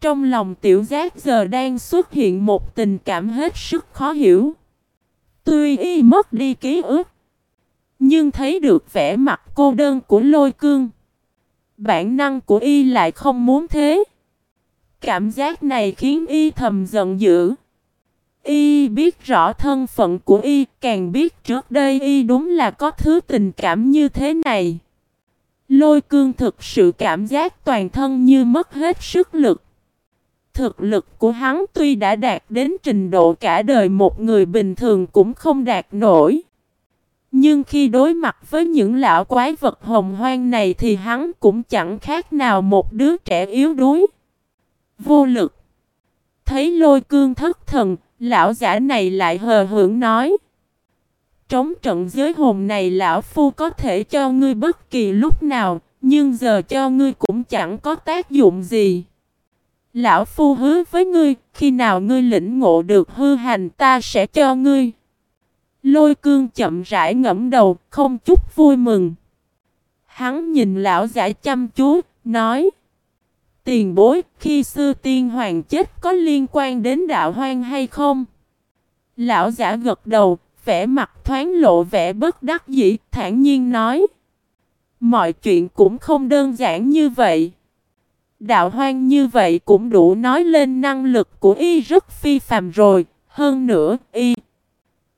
Trong lòng tiểu giác giờ đang xuất hiện một tình cảm hết sức khó hiểu. Tuy y mất đi ký ức, nhưng thấy được vẻ mặt cô đơn của lôi cương. Bản năng của y lại không muốn thế. Cảm giác này khiến y thầm giận dữ. Y biết rõ thân phận của y, càng biết trước đây y đúng là có thứ tình cảm như thế này. Lôi cương thực sự cảm giác toàn thân như mất hết sức lực. Thực lực của hắn tuy đã đạt đến trình độ cả đời một người bình thường cũng không đạt nổi. Nhưng khi đối mặt với những lão quái vật hồng hoang này thì hắn cũng chẳng khác nào một đứa trẻ yếu đuối vô lực. Thấy lôi cương thất thần, lão giả này lại hờ hưởng nói. Trống trận giới hồn này lão phu có thể cho ngươi bất kỳ lúc nào, nhưng giờ cho ngươi cũng chẳng có tác dụng gì. Lão phu hứa với ngươi, khi nào ngươi lĩnh ngộ được hư hành ta sẽ cho ngươi. Lôi cương chậm rãi ngẫm đầu, không chút vui mừng. Hắn nhìn lão giả chăm chú, nói. Tiền bối, khi xưa tiên hoàng chết có liên quan đến đạo hoang hay không? Lão giả gật đầu, vẻ mặt thoáng lộ vẻ bất đắc dĩ, thản nhiên nói. Mọi chuyện cũng không đơn giản như vậy. Đạo hoang như vậy cũng đủ nói lên năng lực của y rất phi phàm rồi, hơn nữa y.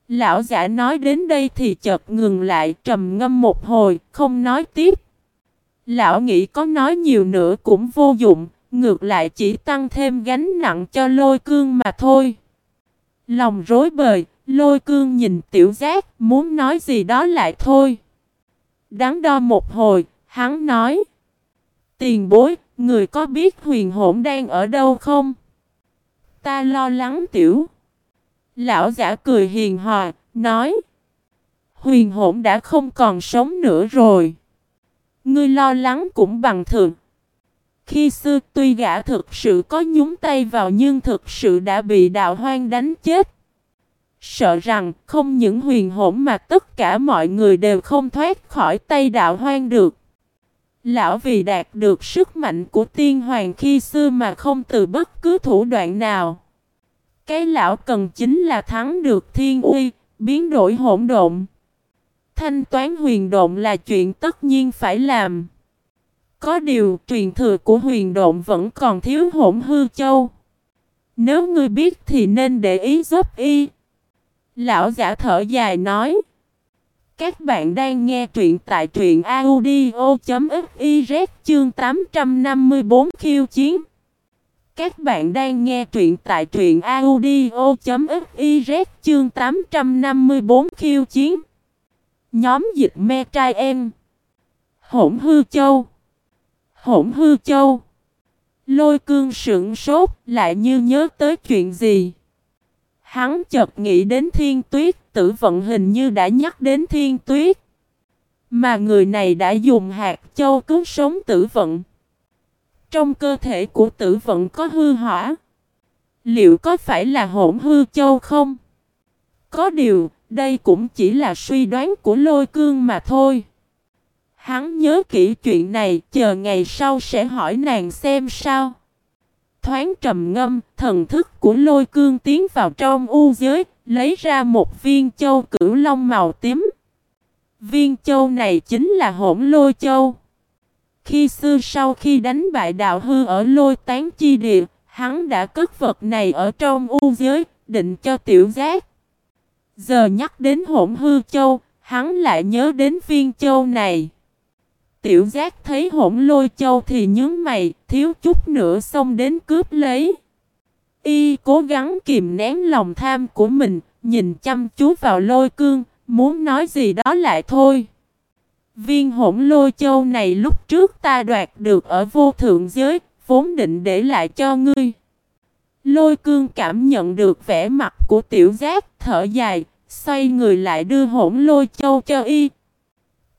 Lão giả nói đến đây thì chợt ngừng lại trầm ngâm một hồi, không nói tiếp. Lão nghĩ có nói nhiều nữa cũng vô dụng, ngược lại chỉ tăng thêm gánh nặng cho lôi cương mà thôi. Lòng rối bời, lôi cương nhìn tiểu giác, muốn nói gì đó lại thôi. Đắn đo một hồi, hắn nói. Tiền bối, người có biết huyền hổn đang ở đâu không? Ta lo lắng tiểu. Lão giả cười hiền hòa, nói. Huyền hổn đã không còn sống nữa rồi. Ngươi lo lắng cũng bằng thường. Khi xưa tuy gã thực sự có nhúng tay vào nhưng thực sự đã bị đạo hoang đánh chết. Sợ rằng không những huyền hổn mà tất cả mọi người đều không thoát khỏi tay đạo hoang được. Lão vì đạt được sức mạnh của tiên hoàng khi xưa mà không từ bất cứ thủ đoạn nào. Cái lão cần chính là thắng được thiên uy, biến đổi hỗn độn. Thanh toán huyền độn là chuyện tất nhiên phải làm. Có điều truyền thừa của huyền độn vẫn còn thiếu hỗn hư châu. Nếu ngươi biết thì nên để ý giúp y. Lão giả thở dài nói. Các bạn đang nghe truyện tại truyện audio.fiz chương 854 khiêu chiến. Các bạn đang nghe truyện tại truyện audio.fiz chương 854 khiêu chiến. Nhóm dịch me trai em. Hỗn hư châu. Hỗn hư châu. Lôi cương sững sốt lại như nhớ tới chuyện gì. Hắn chợt nghĩ đến thiên tuyết, tử vận hình như đã nhắc đến thiên tuyết. Mà người này đã dùng hạt châu cứu sống tử vận. Trong cơ thể của tử vận có hư hỏa. Liệu có phải là hỗn hư châu không? Có điều, đây cũng chỉ là suy đoán của lôi cương mà thôi. Hắn nhớ kỹ chuyện này, chờ ngày sau sẽ hỏi nàng xem sao. Thoáng trầm ngâm, thần thức của lôi cương tiến vào trong u giới, lấy ra một viên châu cửu long màu tím. Viên châu này chính là hỗn lôi châu. Khi xưa sau khi đánh bại đạo hư ở lôi tán chi địa, hắn đã cất vật này ở trong u giới, định cho tiểu giác. Giờ nhắc đến hỗn hư châu, hắn lại nhớ đến viên châu này. Tiểu giác thấy hỗn lôi châu thì nhướng mày, thiếu chút nữa xông đến cướp lấy. Y cố gắng kìm nén lòng tham của mình, nhìn chăm chú vào lôi cương, muốn nói gì đó lại thôi. Viên hỗn lôi châu này lúc trước ta đoạt được ở vô thượng giới, vốn định để lại cho ngươi. Lôi cương cảm nhận được vẻ mặt của tiểu giác, thở dài, xoay người lại đưa hỗn lôi châu cho y.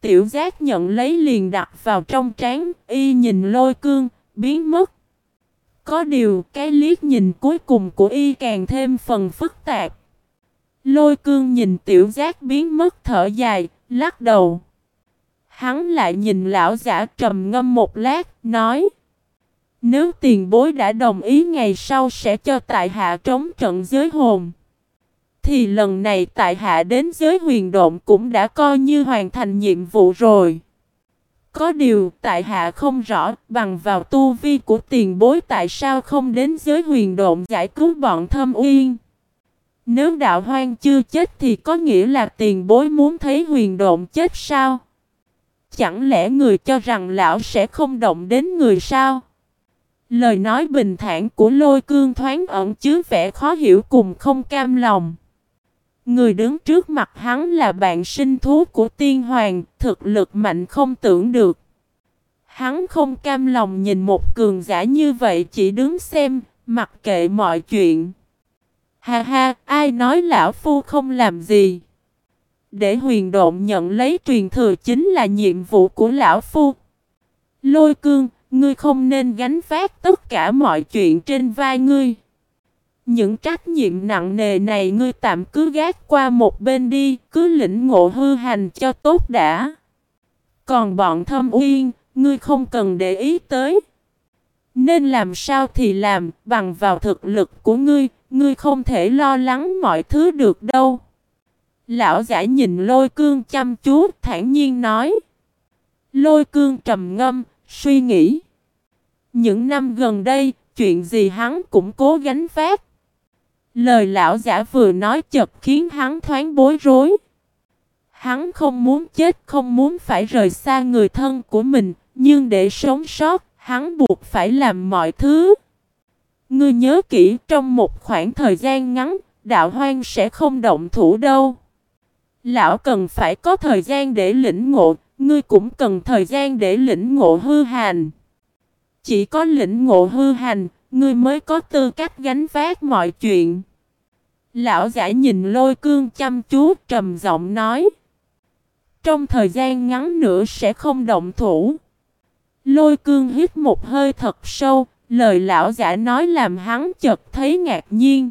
Tiểu giác nhận lấy liền đặt vào trong trán, y nhìn lôi cương, biến mất. Có điều cái liếc nhìn cuối cùng của y càng thêm phần phức tạp. Lôi cương nhìn tiểu giác biến mất thở dài, lắc đầu. Hắn lại nhìn lão giả trầm ngâm một lát, nói Nếu tiền bối đã đồng ý ngày sau sẽ cho tại hạ trống trận giới hồn Thì lần này tại hạ đến giới huyền độn cũng đã coi như hoàn thành nhiệm vụ rồi có điều, tại hạ không rõ bằng vào tu vi của tiền bối tại sao không đến giới huyền độn giải cứu bọn thâm uyên Nếu đạo hoang chưa chết thì có nghĩa là tiền bối muốn thấy huyền độn chết sao? Chẳng lẽ người cho rằng lão sẽ không động đến người sao? Lời nói bình thản của lôi cương thoáng ẩn chứa vẻ khó hiểu cùng không cam lòng. Người đứng trước mặt hắn là bạn sinh thú của tiên hoàng, thực lực mạnh không tưởng được. Hắn không cam lòng nhìn một cường giả như vậy chỉ đứng xem, mặc kệ mọi chuyện. Ha ha, ai nói lão phu không làm gì? Để huyền độn nhận lấy truyền thừa chính là nhiệm vụ của lão phu. Lôi cương, ngươi không nên gánh vác tất cả mọi chuyện trên vai ngươi. Những trách nhiệm nặng nề này ngươi tạm cứ gác qua một bên đi, cứ lĩnh ngộ hư hành cho tốt đã. Còn bọn thâm uyên, ngươi không cần để ý tới. Nên làm sao thì làm, bằng vào thực lực của ngươi, ngươi không thể lo lắng mọi thứ được đâu. Lão giả nhìn lôi cương chăm chú, thản nhiên nói. Lôi cương trầm ngâm, suy nghĩ. Những năm gần đây, chuyện gì hắn cũng cố gánh phát. Lời lão giả vừa nói chật khiến hắn thoáng bối rối. Hắn không muốn chết, không muốn phải rời xa người thân của mình, nhưng để sống sót, hắn buộc phải làm mọi thứ. Ngươi nhớ kỹ trong một khoảng thời gian ngắn, đạo hoang sẽ không động thủ đâu. Lão cần phải có thời gian để lĩnh ngộ, ngươi cũng cần thời gian để lĩnh ngộ hư hành. Chỉ có lĩnh ngộ hư hành, ngươi mới có tư cách gánh vác mọi chuyện. Lão giả nhìn lôi cương chăm chú trầm giọng nói. trong thời gian ngắn nữa sẽ không động thủ. Lôi cương hít một hơi thật sâu, lời lão giả nói làm hắn chợt thấy ngạc nhiên.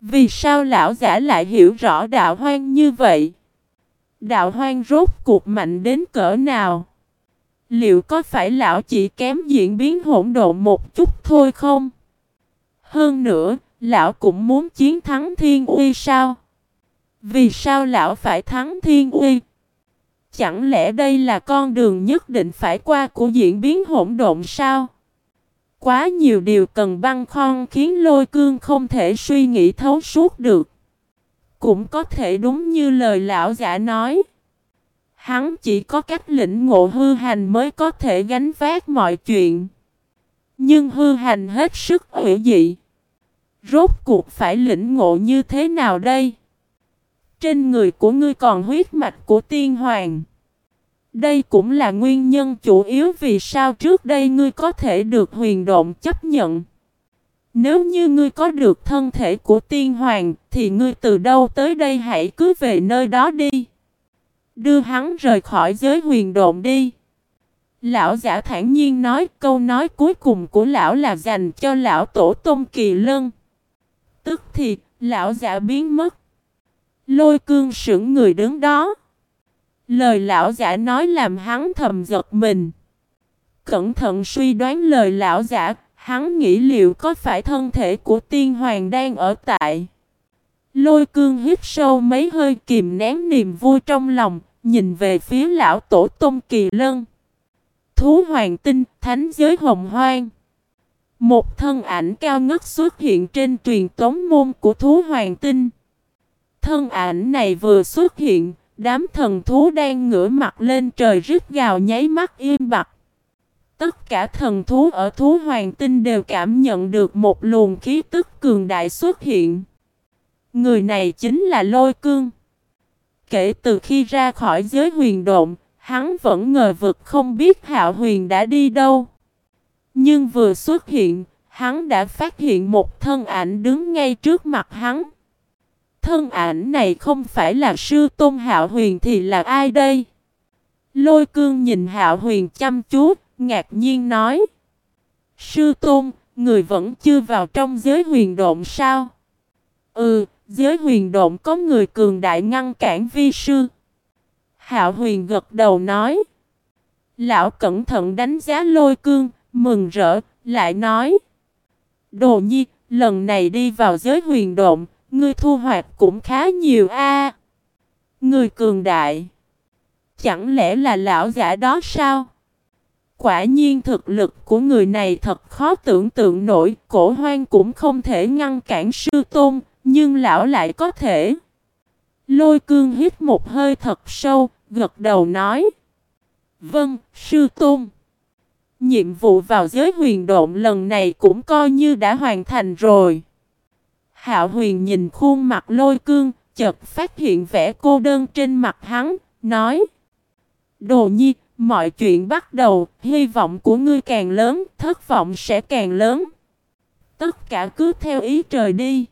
Vì sao lão giả lại hiểu rõ đạo hoang như vậy? Đạo hoang rốt cuộc mạnh đến cỡ nào? Liệu có phải lão chỉ kém diễn biến hỗn độn một chút thôi không? Hơn nữa, lão cũng muốn chiến thắng thiên uy sao? Vì sao lão phải thắng thiên uy? Chẳng lẽ đây là con đường nhất định phải qua của diễn biến hỗn độn sao? Quá nhiều điều cần băng khoăn khiến lôi cương không thể suy nghĩ thấu suốt được. Cũng có thể đúng như lời lão giả nói. Hắn chỉ có cách lĩnh ngộ hư hành mới có thể gánh vác mọi chuyện. Nhưng hư hành hết sức hữu dị. Rốt cuộc phải lĩnh ngộ như thế nào đây? Trên người của ngươi còn huyết mạch của tiên hoàng. Đây cũng là nguyên nhân chủ yếu vì sao trước đây ngươi có thể được huyền độn chấp nhận. Nếu như ngươi có được thân thể của tiên hoàng, thì ngươi từ đâu tới đây hãy cứ về nơi đó đi. Đưa hắn rời khỏi giới huyền độn đi. Lão giả thản nhiên nói câu nói cuối cùng của lão là dành cho lão tổ tôn kỳ lân. Tức thì, lão giả biến mất. Lôi cương sững người đứng đó. Lời lão giả nói làm hắn thầm giật mình. Cẩn thận suy đoán lời lão giả, hắn nghĩ liệu có phải thân thể của tiên hoàng đang ở tại. Lôi cương hít sâu mấy hơi kìm nén niềm vui trong lòng, nhìn về phía lão tổ tôn kỳ lân. Thú hoàng tinh, thánh giới hồng hoang. Một thân ảnh cao ngất xuất hiện trên truyền tống môn của thú hoàng tinh. Thân ảnh này vừa xuất hiện, đám thần thú đang ngửa mặt lên trời rít gào nháy mắt im bặt. Tất cả thần thú ở thú hoàng tinh đều cảm nhận được một luồng khí tức cường đại xuất hiện. Người này chính là lôi cương. Kể từ khi ra khỏi giới huyền độn, hắn vẫn ngờ vực không biết hạo huyền đã đi đâu. Nhưng vừa xuất hiện, hắn đã phát hiện một thân ảnh đứng ngay trước mặt hắn. Thân ảnh này không phải là sư tôn hạo huyền thì là ai đây? Lôi cương nhìn hạo huyền chăm chú, ngạc nhiên nói. Sư tôn, người vẫn chưa vào trong giới huyền độn sao? Ừ, giới huyền độn có người cường đại ngăn cản vi sư. Hạo huyền gật đầu nói. Lão cẩn thận đánh giá lôi cương, mừng rỡ, lại nói. Đồ nhi, lần này đi vào giới huyền độn, ngươi thu hoạch cũng khá nhiều a. Người cường đại. Chẳng lẽ là lão giả đó sao? Quả nhiên thực lực của người này thật khó tưởng tượng nổi, cổ hoang cũng không thể ngăn cản sư tôn, nhưng lão lại có thể. Lôi cương hít một hơi thật sâu, gật đầu nói. Vâng, sư tôn. Nhiệm vụ vào giới huyền độn lần này cũng coi như đã hoàn thành rồi. Hạo huyền nhìn khuôn mặt lôi cương, chợt phát hiện vẻ cô đơn trên mặt hắn, nói. Đồ nhi, mọi chuyện bắt đầu, hy vọng của ngươi càng lớn, thất vọng sẽ càng lớn. Tất cả cứ theo ý trời đi.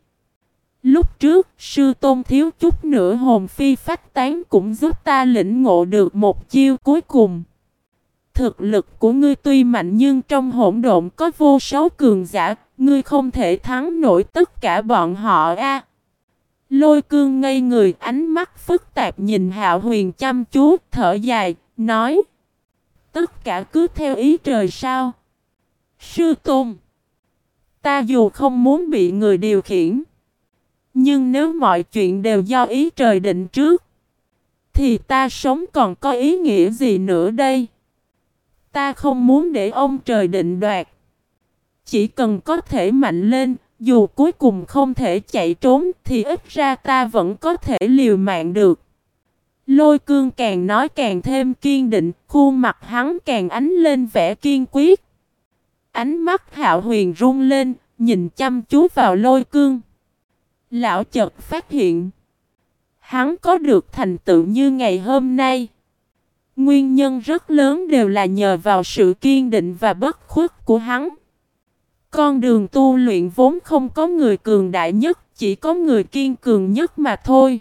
Lúc trước, sư tôn thiếu chút nữa hồn phi phách tán cũng giúp ta lĩnh ngộ được một chiêu cuối cùng. Thực lực của ngươi tuy mạnh nhưng trong hỗn độn có vô số cường giả, ngươi không thể thắng nổi tất cả bọn họ a. Lôi cương ngây người ánh mắt phức tạp nhìn hạo huyền chăm chú, thở dài, nói. Tất cả cứ theo ý trời sao. Sư Tôn. Ta dù không muốn bị người điều khiển. Nhưng nếu mọi chuyện đều do ý trời định trước. Thì ta sống còn có ý nghĩa gì nữa đây? Ta không muốn để ông trời định đoạt. Chỉ cần có thể mạnh lên, dù cuối cùng không thể chạy trốn thì ít ra ta vẫn có thể liều mạng được. Lôi cương càng nói càng thêm kiên định, khuôn mặt hắn càng ánh lên vẻ kiên quyết. Ánh mắt hạo huyền rung lên, nhìn chăm chú vào lôi cương. Lão chợt phát hiện. Hắn có được thành tựu như ngày hôm nay. Nguyên nhân rất lớn đều là nhờ vào sự kiên định và bất khuất của hắn. Con đường tu luyện vốn không có người cường đại nhất, chỉ có người kiên cường nhất mà thôi.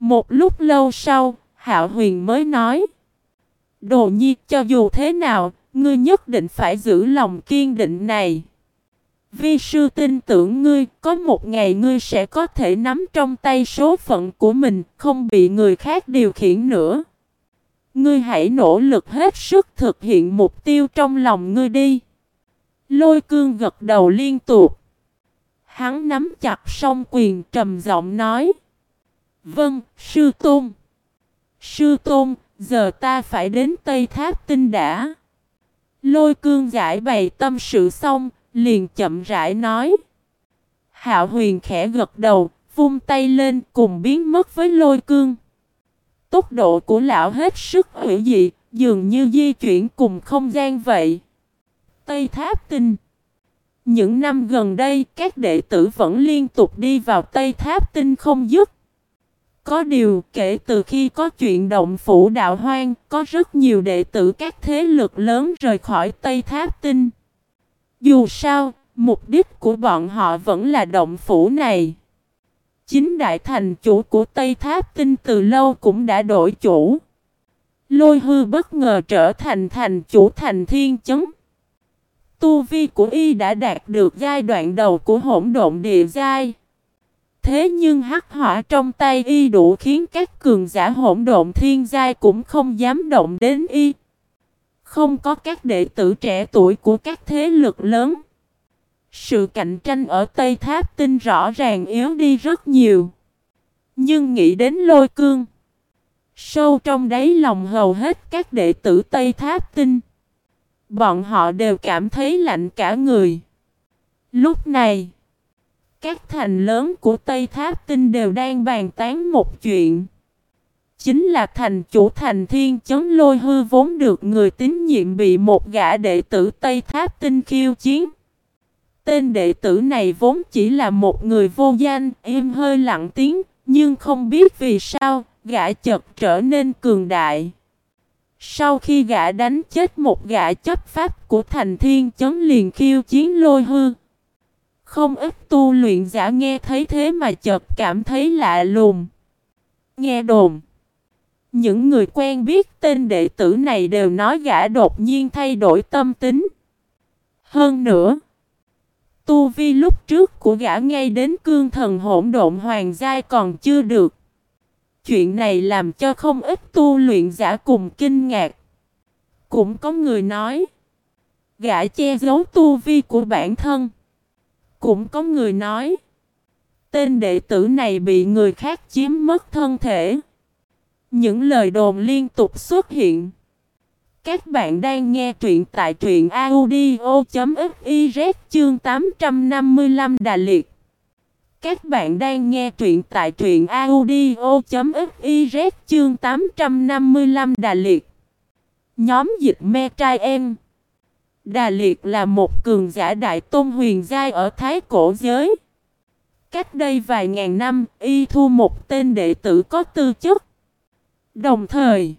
Một lúc lâu sau, Hạo Huyền mới nói. Đồ nhi cho dù thế nào, ngươi nhất định phải giữ lòng kiên định này. Vi sư tin tưởng ngươi, có một ngày ngươi sẽ có thể nắm trong tay số phận của mình, không bị người khác điều khiển nữa. Ngươi hãy nỗ lực hết sức thực hiện mục tiêu trong lòng ngươi đi. Lôi cương gật đầu liên tục. Hắn nắm chặt song quyền trầm giọng nói. Vâng, sư tôn. Sư tôn, giờ ta phải đến Tây Tháp Tinh đã. Lôi cương giải bày tâm sự xong, liền chậm rãi nói. Hạo huyền khẽ gật đầu, vung tay lên cùng biến mất với lôi cương. Tốc độ của lão hết sức hữu dị, dường như di chuyển cùng không gian vậy. Tây Tháp Tinh Những năm gần đây, các đệ tử vẫn liên tục đi vào Tây Tháp Tinh không dứt. Có điều, kể từ khi có chuyện động phủ đạo hoang, có rất nhiều đệ tử các thế lực lớn rời khỏi Tây Tháp Tinh. Dù sao, mục đích của bọn họ vẫn là động phủ này. Chính đại thành chủ của Tây Tháp Tinh từ lâu cũng đã đổi chủ. Lôi hư bất ngờ trở thành thành chủ thành thiên chấn. Tu vi của y đã đạt được giai đoạn đầu của hỗn độn địa giai. Thế nhưng hắc hỏa trong tay y đủ khiến các cường giả hỗn độn thiên giai cũng không dám động đến y. Không có các đệ tử trẻ tuổi của các thế lực lớn. Sự cạnh tranh ở Tây Tháp Tinh rõ ràng yếu đi rất nhiều. Nhưng nghĩ đến lôi cương. Sâu trong đáy lòng hầu hết các đệ tử Tây Tháp Tinh. Bọn họ đều cảm thấy lạnh cả người. Lúc này, các thành lớn của Tây Tháp Tinh đều đang bàn tán một chuyện. Chính là thành chủ thành thiên chấn lôi hư vốn được người tín nhiệm bị một gã đệ tử Tây Tháp Tinh khiêu chiến. Tên đệ tử này vốn chỉ là một người vô danh, im hơi lặng tiếng, nhưng không biết vì sao, gã chợt trở nên cường đại. Sau khi gã đánh chết một gã chấp pháp của thành thiên chấn liền khiêu chiến lôi hư. Không ít tu luyện giả nghe thấy thế mà chợt cảm thấy lạ lùng. Nghe đồn. Những người quen biết tên đệ tử này đều nói gã đột nhiên thay đổi tâm tính. Hơn nữa. Tu vi lúc trước của gã ngay đến cương thần hỗn độn hoàng giai còn chưa được. Chuyện này làm cho không ít tu luyện giả cùng kinh ngạc. Cũng có người nói. Gã che giấu tu vi của bản thân. Cũng có người nói. Tên đệ tử này bị người khác chiếm mất thân thể. Những lời đồn liên tục xuất hiện. Các bạn đang nghe truyện tại truyện audio.fiz chương 855 Đà Liệt. Các bạn đang nghe truyện tại truyện audio.fiz chương 855 Đà Liệt. Nhóm dịch me trai em. Đà Liệt là một cường giả đại tôn huyền giai ở Thái Cổ giới. Cách đây vài ngàn năm, y thu một tên đệ tử có tư chất. Đồng thời,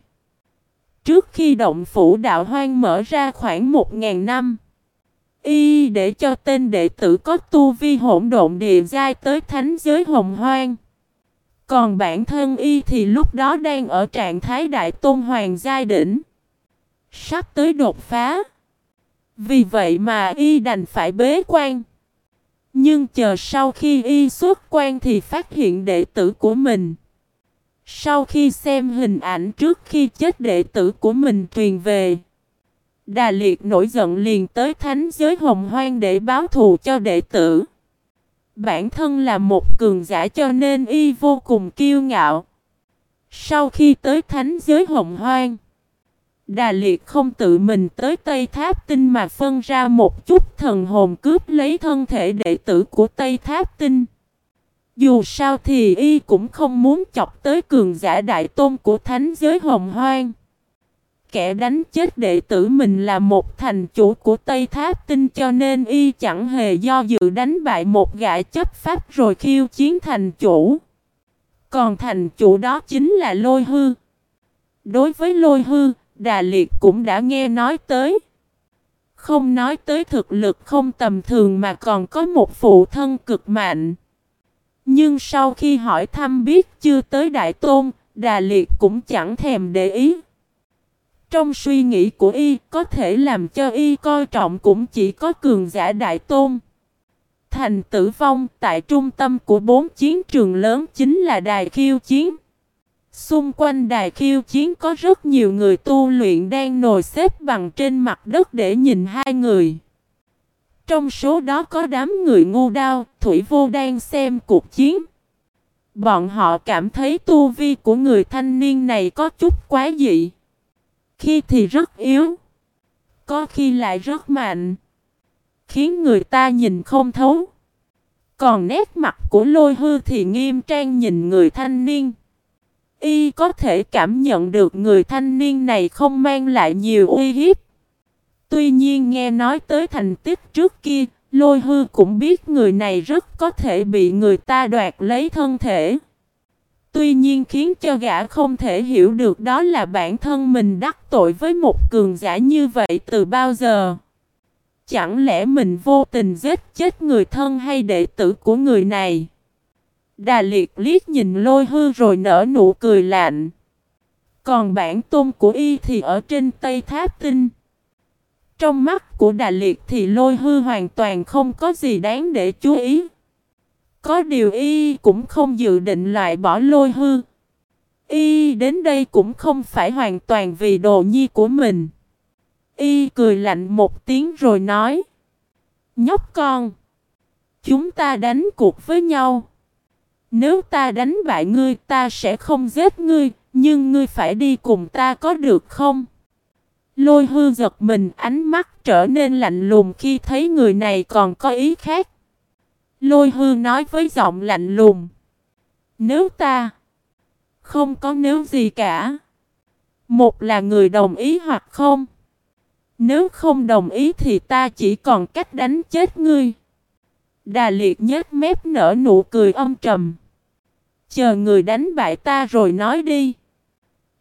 trước khi động phủ đạo hoang mở ra khoảng một ngàn năm, y để cho tên đệ tử có tu vi hỗn độn địa giai tới thánh giới hồng hoang. Còn bản thân y thì lúc đó đang ở trạng thái đại tôn hoàng giai đỉnh. Sắp tới đột phá. Vì vậy mà y đành phải bế quan. Nhưng chờ sau khi y xuất quan thì phát hiện đệ tử của mình. Sau khi xem hình ảnh trước khi chết đệ tử của mình truyền về. Đà Liệt nổi giận liền tới thánh giới hồng hoang để báo thù cho đệ tử. Bản thân là một cường giả cho nên y vô cùng kiêu ngạo. Sau khi tới thánh giới hồng hoang. Đà Liệt không tự mình tới Tây Tháp Tinh mà phân ra một chút thần hồn cướp lấy thân thể đệ tử của Tây Tháp Tinh. Dù sao thì y cũng không muốn chọc tới cường giả đại tôn của thánh giới hồng hoang. Kẻ đánh chết đệ tử mình là một thành chủ của Tây Tháp Tinh cho nên y chẳng hề do dự đánh bại một gã chấp pháp rồi khiêu chiến thành chủ. Còn thành chủ đó chính là Lôi Hư. Đối với Lôi Hư, Đà Liệt cũng đã nghe nói tới. Không nói tới thực lực không tầm thường mà còn có một phụ thân cực mạnh. Nhưng sau khi hỏi thăm biết chưa tới Đại Tôn, Đà Liệt cũng chẳng thèm để ý. Trong suy nghĩ của y, có thể làm cho y coi trọng cũng chỉ có cường giả đại tôn. Thành tử vong tại trung tâm của bốn chiến trường lớn chính là đài khiêu chiến. Xung quanh đài khiêu chiến có rất nhiều người tu luyện đang ngồi xếp bằng trên mặt đất để nhìn hai người. Trong số đó có đám người ngu đao, Thủy Vô đang xem cuộc chiến. Bọn họ cảm thấy tu vi của người thanh niên này có chút quá dị. Khi thì rất yếu, có khi lại rất mạnh, khiến người ta nhìn không thấu. Còn nét mặt của lôi hư thì nghiêm trang nhìn người thanh niên. Y có thể cảm nhận được người thanh niên này không mang lại nhiều uy hiếp. Tuy nhiên nghe nói tới thành tích trước kia, lôi hư cũng biết người này rất có thể bị người ta đoạt lấy thân thể. Tuy nhiên khiến cho gã không thể hiểu được đó là bản thân mình đắc tội với một cường giả như vậy từ bao giờ. Chẳng lẽ mình vô tình giết chết người thân hay đệ tử của người này? Đà liệt liếc nhìn lôi hư rồi nở nụ cười lạnh. Còn bản tôn của y thì ở trên Tây Tháp Tinh. Trong mắt của Đà Liệt thì lôi hư hoàn toàn không có gì đáng để chú ý. Có điều y cũng không dự định loại bỏ lôi hư. Y đến đây cũng không phải hoàn toàn vì đồ nhi của mình. Y cười lạnh một tiếng rồi nói. Nhóc con. Chúng ta đánh cuộc với nhau. Nếu ta đánh bại ngươi, ta sẽ không giết ngươi. Nhưng ngươi phải đi cùng ta có được không? Lôi hư giật mình, ánh mắt trở nên lạnh lùng khi thấy người này còn có ý khác. Lôi hư nói với giọng lạnh lùng. Nếu ta không có nếu gì cả. Một là người đồng ý hoặc không. Nếu không đồng ý thì ta chỉ còn cách đánh chết ngươi. Đà liệt nhếch mép nở nụ cười âm trầm. Chờ người đánh bại ta rồi nói đi.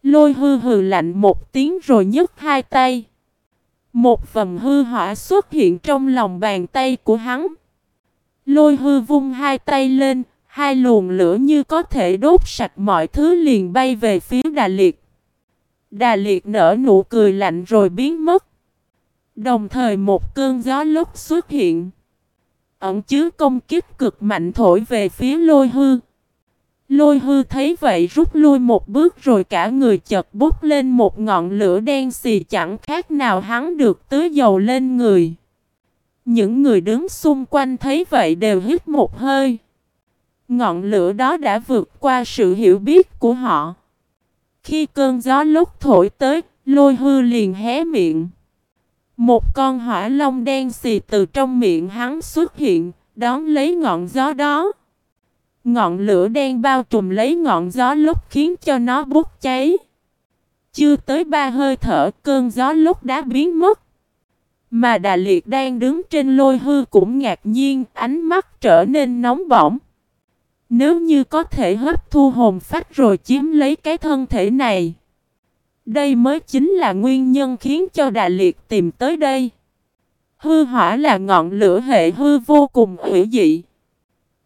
Lôi hư hừ lạnh một tiếng rồi nhấc hai tay. Một vầng hư hỏa xuất hiện trong lòng bàn tay của hắn. Lôi hư vung hai tay lên, hai luồng lửa như có thể đốt sạch mọi thứ liền bay về phía Đà Liệt. Đà Liệt nở nụ cười lạnh rồi biến mất. Đồng thời một cơn gió lốc xuất hiện. Ẩn chứa công kích cực mạnh thổi về phía lôi hư. Lôi hư thấy vậy rút lui một bước rồi cả người chật bút lên một ngọn lửa đen xì chẳng khác nào hắn được tưới dầu lên người. Những người đứng xung quanh thấy vậy đều hít một hơi. Ngọn lửa đó đã vượt qua sự hiểu biết của họ. Khi cơn gió lúc thổi tới, lôi hư liền hé miệng. Một con hỏa long đen xì từ trong miệng hắn xuất hiện, đón lấy ngọn gió đó. Ngọn lửa đen bao trùm lấy ngọn gió lúc khiến cho nó bút cháy. Chưa tới ba hơi thở cơn gió lúc đã biến mất. Mà Đà Liệt đang đứng trên lôi hư cũng ngạc nhiên, ánh mắt trở nên nóng bỏng. Nếu như có thể hấp thu hồn phách rồi chiếm lấy cái thân thể này. Đây mới chính là nguyên nhân khiến cho Đà Liệt tìm tới đây. Hư hỏa là ngọn lửa hệ hư vô cùng hữu dị.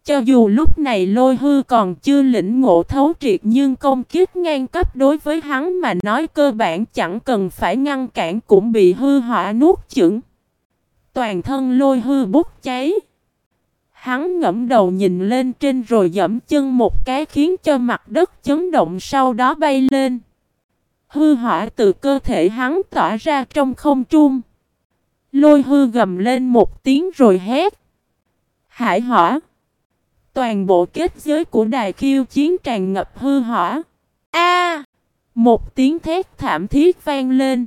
Cho dù lúc này lôi hư còn chưa lĩnh ngộ thấu triệt nhưng công kiếp ngang cấp đối với hắn mà nói cơ bản chẳng cần phải ngăn cản cũng bị hư hỏa nuốt chửng. Toàn thân lôi hư bút cháy. Hắn ngẫm đầu nhìn lên trên rồi dẫm chân một cái khiến cho mặt đất chấn động sau đó bay lên. Hư hỏa từ cơ thể hắn tỏa ra trong không trung. Lôi hư gầm lên một tiếng rồi hét. Hải hỏa. Toàn bộ kết giới của đài khiêu chiến tràn ngập hư hỏa. A! một tiếng thét thảm thiết vang lên.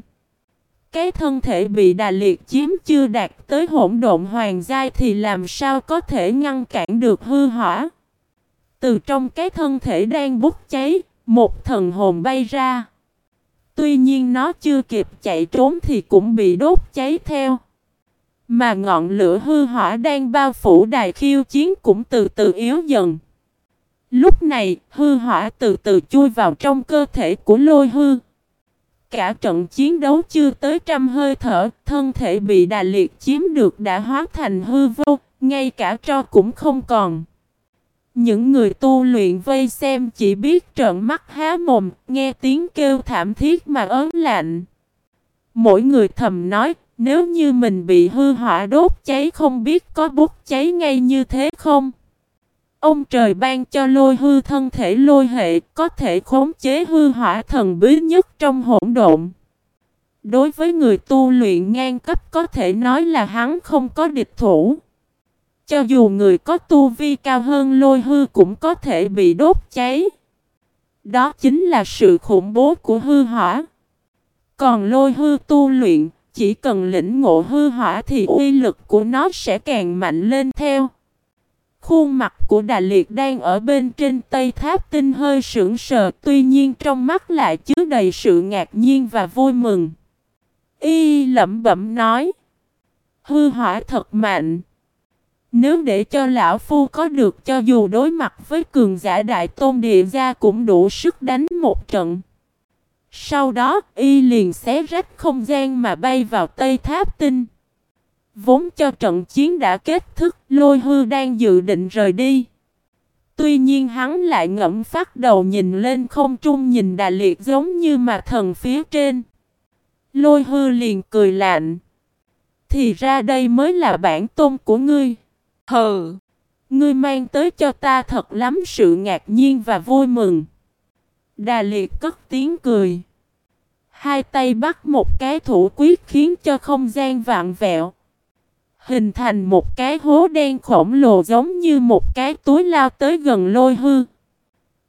Cái thân thể bị đà liệt chiếm chưa đạt tới hỗn độn hoàng giai thì làm sao có thể ngăn cản được hư hỏa. Từ trong cái thân thể đang bốc cháy, một thần hồn bay ra. Tuy nhiên nó chưa kịp chạy trốn thì cũng bị đốt cháy theo. Mà ngọn lửa hư hỏa đang bao phủ đài khiêu chiến cũng từ từ yếu dần. Lúc này, hư hỏa từ từ chui vào trong cơ thể của lôi hư. Cả trận chiến đấu chưa tới trăm hơi thở, thân thể bị đà liệt chiếm được đã hóa thành hư vô, ngay cả tro cũng không còn. Những người tu luyện vây xem chỉ biết trợn mắt há mồm, nghe tiếng kêu thảm thiết mà ớn lạnh. Mỗi người thầm nói, nếu như mình bị hư hỏa đốt cháy không biết có bút cháy ngay như thế không? Ông trời ban cho lôi hư thân thể lôi hệ có thể khống chế hư hỏa thần bí nhất trong hỗn độn. Đối với người tu luyện ngang cấp có thể nói là hắn không có địch thủ. Cho dù người có tu vi cao hơn lôi hư cũng có thể bị đốt cháy. Đó chính là sự khủng bố của hư hỏa. Còn lôi hư tu luyện, chỉ cần lĩnh ngộ hư hỏa thì uy lực của nó sẽ càng mạnh lên theo. Khuôn mặt của Đà Liệt đang ở bên trên tây tháp tinh hơi sững sờ, tuy nhiên trong mắt lại chứa đầy sự ngạc nhiên và vui mừng. Y lẩm bẩm nói. Hư hỏa thật mạnh. Nếu để cho lão phu có được, cho dù đối mặt với cường giả đại tôn địa gia cũng đủ sức đánh một trận. Sau đó y liền xé rách không gian mà bay vào tây tháp tinh. Vốn cho trận chiến đã kết thúc, lôi hư đang dự định rời đi. Tuy nhiên hắn lại ngẫm phát đầu nhìn lên không trung nhìn đà liệt giống như mà thần phía trên. Lôi hư liền cười lạnh. Thì ra đây mới là bản tôn của ngươi. Hừ, ngươi mang tới cho ta thật lắm sự ngạc nhiên và vui mừng. Đà liệt cất tiếng cười. Hai tay bắt một cái thủ quyết khiến cho không gian vạn vẹo. Hình thành một cái hố đen khổng lồ giống như một cái túi lao tới gần lôi hư.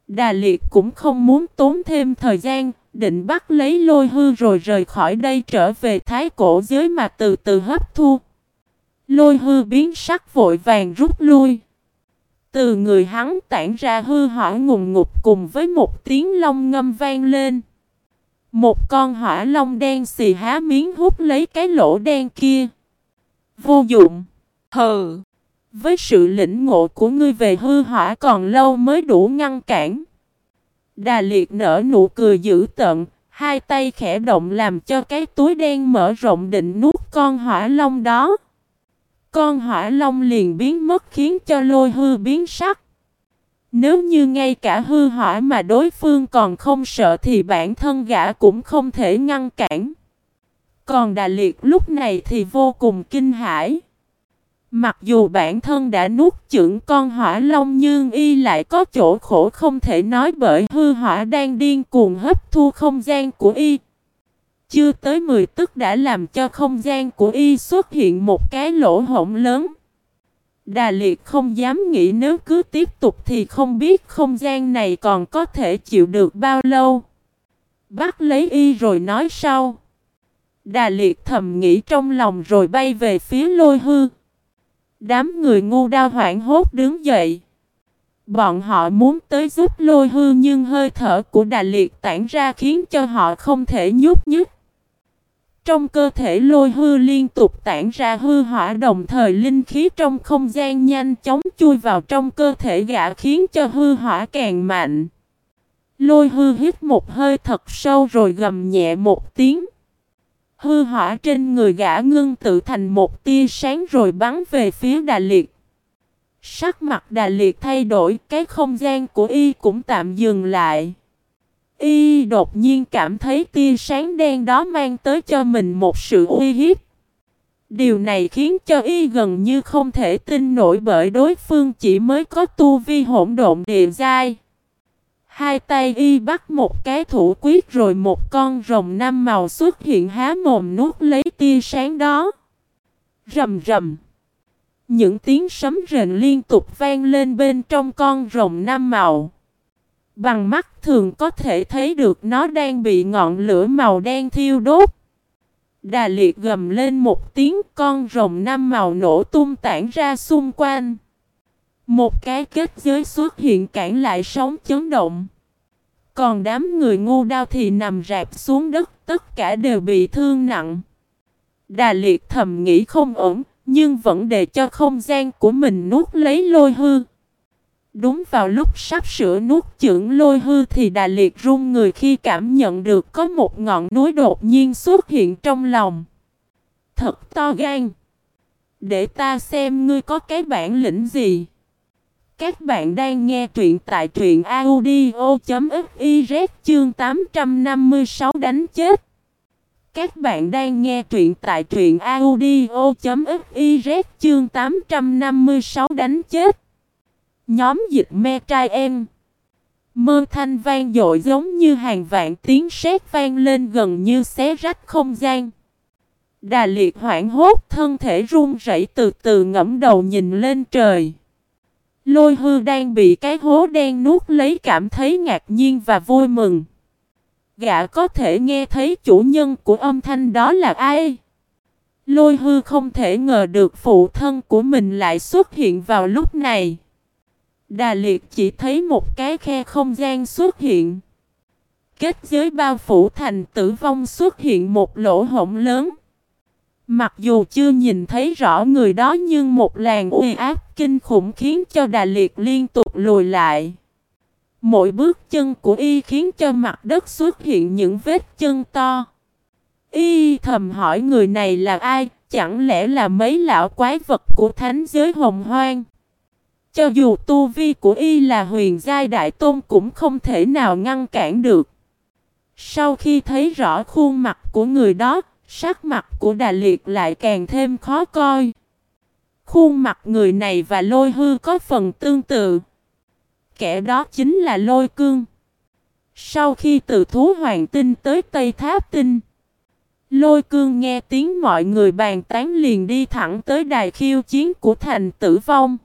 Đà liệt cũng không muốn tốn thêm thời gian, định bắt lấy lôi hư rồi rời khỏi đây trở về thái cổ giới mà từ từ hấp thu. Lôi hư biến sắc vội vàng rút lui. Từ người hắn tản ra hư hỏa ngùng ngục cùng với một tiếng long ngâm vang lên. Một con hỏa long đen xì há miếng hút lấy cái lỗ đen kia. Vô dụng. Hừ. Với sự lĩnh ngộ của ngươi về hư hỏa còn lâu mới đủ ngăn cản. Đà liệt nở nụ cười dữ tận, hai tay khẽ động làm cho cái túi đen mở rộng định nuốt con hỏa long đó. Con hỏa long liền biến mất khiến cho lôi hư biến sắc. Nếu như ngay cả hư hỏa mà đối phương còn không sợ thì bản thân gã cũng không thể ngăn cản. Còn Đà Liệt lúc này thì vô cùng kinh hãi. Mặc dù bản thân đã nuốt chửng con hỏa long nhưng y lại có chỗ khổ không thể nói bởi hư hỏa đang điên cuồng hấp thu không gian của y. Chưa tới 10 tức đã làm cho không gian của y xuất hiện một cái lỗ hổng lớn. Đà Liệt không dám nghĩ nếu cứ tiếp tục thì không biết không gian này còn có thể chịu được bao lâu. Bắt lấy y rồi nói sau. Đà Liệt thầm nghĩ trong lòng rồi bay về phía lôi hư. Đám người ngu đao hoảng hốt đứng dậy. Bọn họ muốn tới giúp lôi hư nhưng hơi thở của Đà Liệt tản ra khiến cho họ không thể nhúc nhích. Trong cơ thể lôi hư liên tục tản ra hư hỏa đồng thời linh khí trong không gian nhanh chóng chui vào trong cơ thể gã khiến cho hư hỏa càng mạnh. Lôi hư hít một hơi thật sâu rồi gầm nhẹ một tiếng. Hư hỏa trên người gã ngưng tự thành một tia sáng rồi bắn về phía Đà Liệt. Sắc mặt Đà Liệt thay đổi, cái không gian của y cũng tạm dừng lại. Y đột nhiên cảm thấy tia sáng đen đó mang tới cho mình một sự uy hiếp. Điều này khiến cho y gần như không thể tin nổi bởi đối phương chỉ mới có tu vi hỗn độn địa giai. Hai tay y bắt một cái thủ quyết rồi một con rồng năm màu xuất hiện há mồm nuốt lấy tia sáng đó. Rầm rầm. Những tiếng sấm rền liên tục vang lên bên trong con rồng năm màu. Bằng mắt thường có thể thấy được nó đang bị ngọn lửa màu đen thiêu đốt. Đà liệt gầm lên một tiếng con rồng năm màu nổ tung tản ra xung quanh. Một cái kết giới xuất hiện cản lại sóng chấn động. Còn đám người ngu đau thì nằm rạp xuống đất, tất cả đều bị thương nặng. Đà liệt thầm nghĩ không ổn, nhưng vẫn để cho không gian của mình nuốt lấy lôi hư. Đúng vào lúc sắp sửa nuốt chửng lôi hư thì Đà Liệt run người khi cảm nhận được có một ngọn núi đột nhiên xuất hiện trong lòng. Thật to gan. Để ta xem ngươi có cái bản lĩnh gì. Các bạn đang nghe truyện tại truyện audio.fiz chương 856 đánh chết. Các bạn đang nghe truyện tại truyện audio.fiz chương 856 đánh chết. Nhóm dịch me trai em. Mơ thanh vang dội giống như hàng vạn tiếng sét vang lên gần như xé rách không gian. Đà liệt hoảng hốt, thân thể run rẩy từ từ ngẫm đầu nhìn lên trời. Lôi hư đang bị cái hố đen nuốt lấy cảm thấy ngạc nhiên và vui mừng. Gã có thể nghe thấy chủ nhân của âm thanh đó là ai. Lôi hư không thể ngờ được phụ thân của mình lại xuất hiện vào lúc này. Đà liệt chỉ thấy một cái khe không gian xuất hiện. Kết giới bao phủ thành tử vong xuất hiện một lỗ hổng lớn. Mặc dù chưa nhìn thấy rõ người đó nhưng một làn uy áp kinh khủng khiến cho Đà Liệt liên tục lùi lại. Mỗi bước chân của y khiến cho mặt đất xuất hiện những vết chân to. Y thầm hỏi người này là ai, chẳng lẽ là mấy lão quái vật của thánh giới hồng hoang. Cho dù tu vi của y là huyền giai đại tôn cũng không thể nào ngăn cản được. Sau khi thấy rõ khuôn mặt của người đó, Sắc mặt của Đà Liệt lại càng thêm khó coi. Khuôn mặt người này và lôi hư có phần tương tự. Kẻ đó chính là lôi cương. Sau khi từ thú hoàng tinh tới Tây Tháp tinh, lôi cương nghe tiếng mọi người bàn tán liền đi thẳng tới đài khiêu chiến của thành tử vong.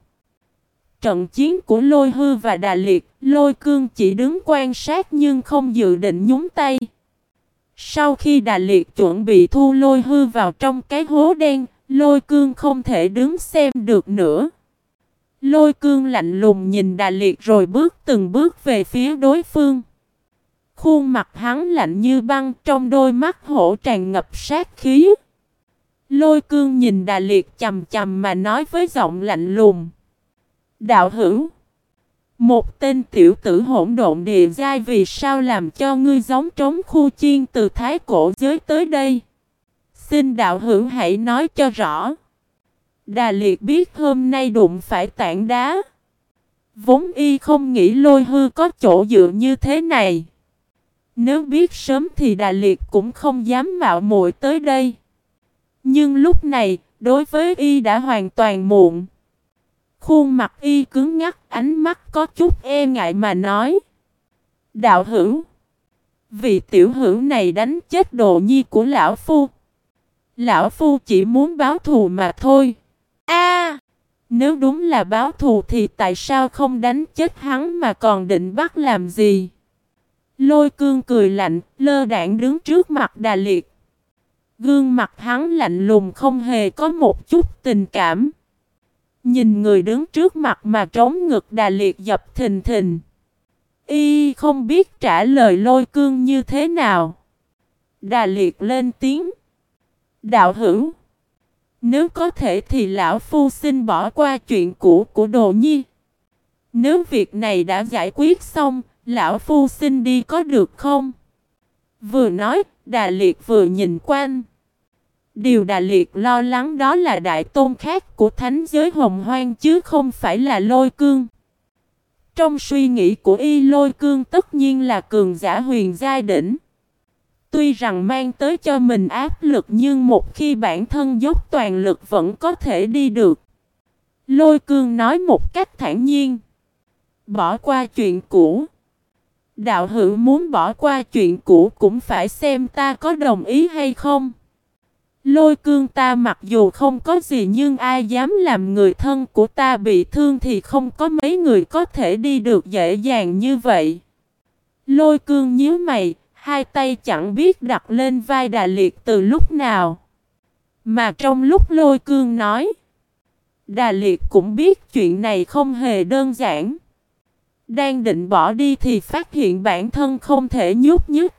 Trận chiến của lôi hư và đà liệt, lôi cương chỉ đứng quan sát nhưng không dự định nhúng tay. Sau khi Đà Liệt chuẩn bị thu lôi hư vào trong cái hố đen, lôi cương không thể đứng xem được nữa. Lôi cương lạnh lùng nhìn Đà Liệt rồi bước từng bước về phía đối phương. Khuôn mặt hắn lạnh như băng trong đôi mắt hổ tràn ngập sát khí. Lôi cương nhìn Đà Liệt chầm chầm mà nói với giọng lạnh lùng. Đạo hữu! Một tên tiểu tử hỗn độn địa giai vì sao làm cho ngươi giống trống khu chiên từ thái cổ giới tới đây? Xin đạo hữu hãy nói cho rõ. Đà liệt biết hôm nay đụng phải tảng đá. Vốn y không nghĩ lôi hư có chỗ dựa như thế này. Nếu biết sớm thì Đà Liệt cũng không dám mạo muội tới đây. Nhưng lúc này, đối với y đã hoàn toàn muộn. Khuôn mặt y cứng ngắc, ánh mắt có chút e ngại mà nói. Đạo hữu. Vì tiểu hữu này đánh chết đồ nhi của lão phu. Lão phu chỉ muốn báo thù mà thôi. A, Nếu đúng là báo thù thì tại sao không đánh chết hắn mà còn định bắt làm gì? Lôi cương cười lạnh, lơ đạn đứng trước mặt đà liệt. Gương mặt hắn lạnh lùng không hề có một chút tình cảm. Nhìn người đứng trước mặt mà trống ngực đà liệt dập thình thình. Y không biết trả lời lôi cương như thế nào. Đà liệt lên tiếng. Đạo hữu. Nếu có thể thì lão phu xin bỏ qua chuyện cũ của đồ nhi. Nếu việc này đã giải quyết xong, lão phu xin đi có được không? Vừa nói, Đà Liệt vừa nhìn quanh. Điều Đà Liệt lo lắng đó là đại tôn khác của thánh giới hồng hoang chứ không phải là lôi cương. Trong suy nghĩ của y, lôi cương tất nhiên là cường giả huyền giai đỉnh. Tuy rằng mang tới cho mình áp lực nhưng một khi bản thân dốc toàn lực vẫn có thể đi được. Lôi cương nói một cách thản nhiên. Bỏ qua chuyện cũ. Đạo hữu muốn bỏ qua chuyện cũ cũng phải xem ta có đồng ý hay không. Lôi cương ta mặc dù không có gì nhưng ai dám làm người thân của ta bị thương thì không có mấy người có thể đi được dễ dàng như vậy. Lôi cương nhíu mày, hai tay chẳng biết đặt lên vai đà liệt từ lúc nào. Mà trong lúc lôi cương nói, đà liệt cũng biết chuyện này không hề đơn giản. Đang định bỏ đi thì phát hiện bản thân không thể nhúc nhích.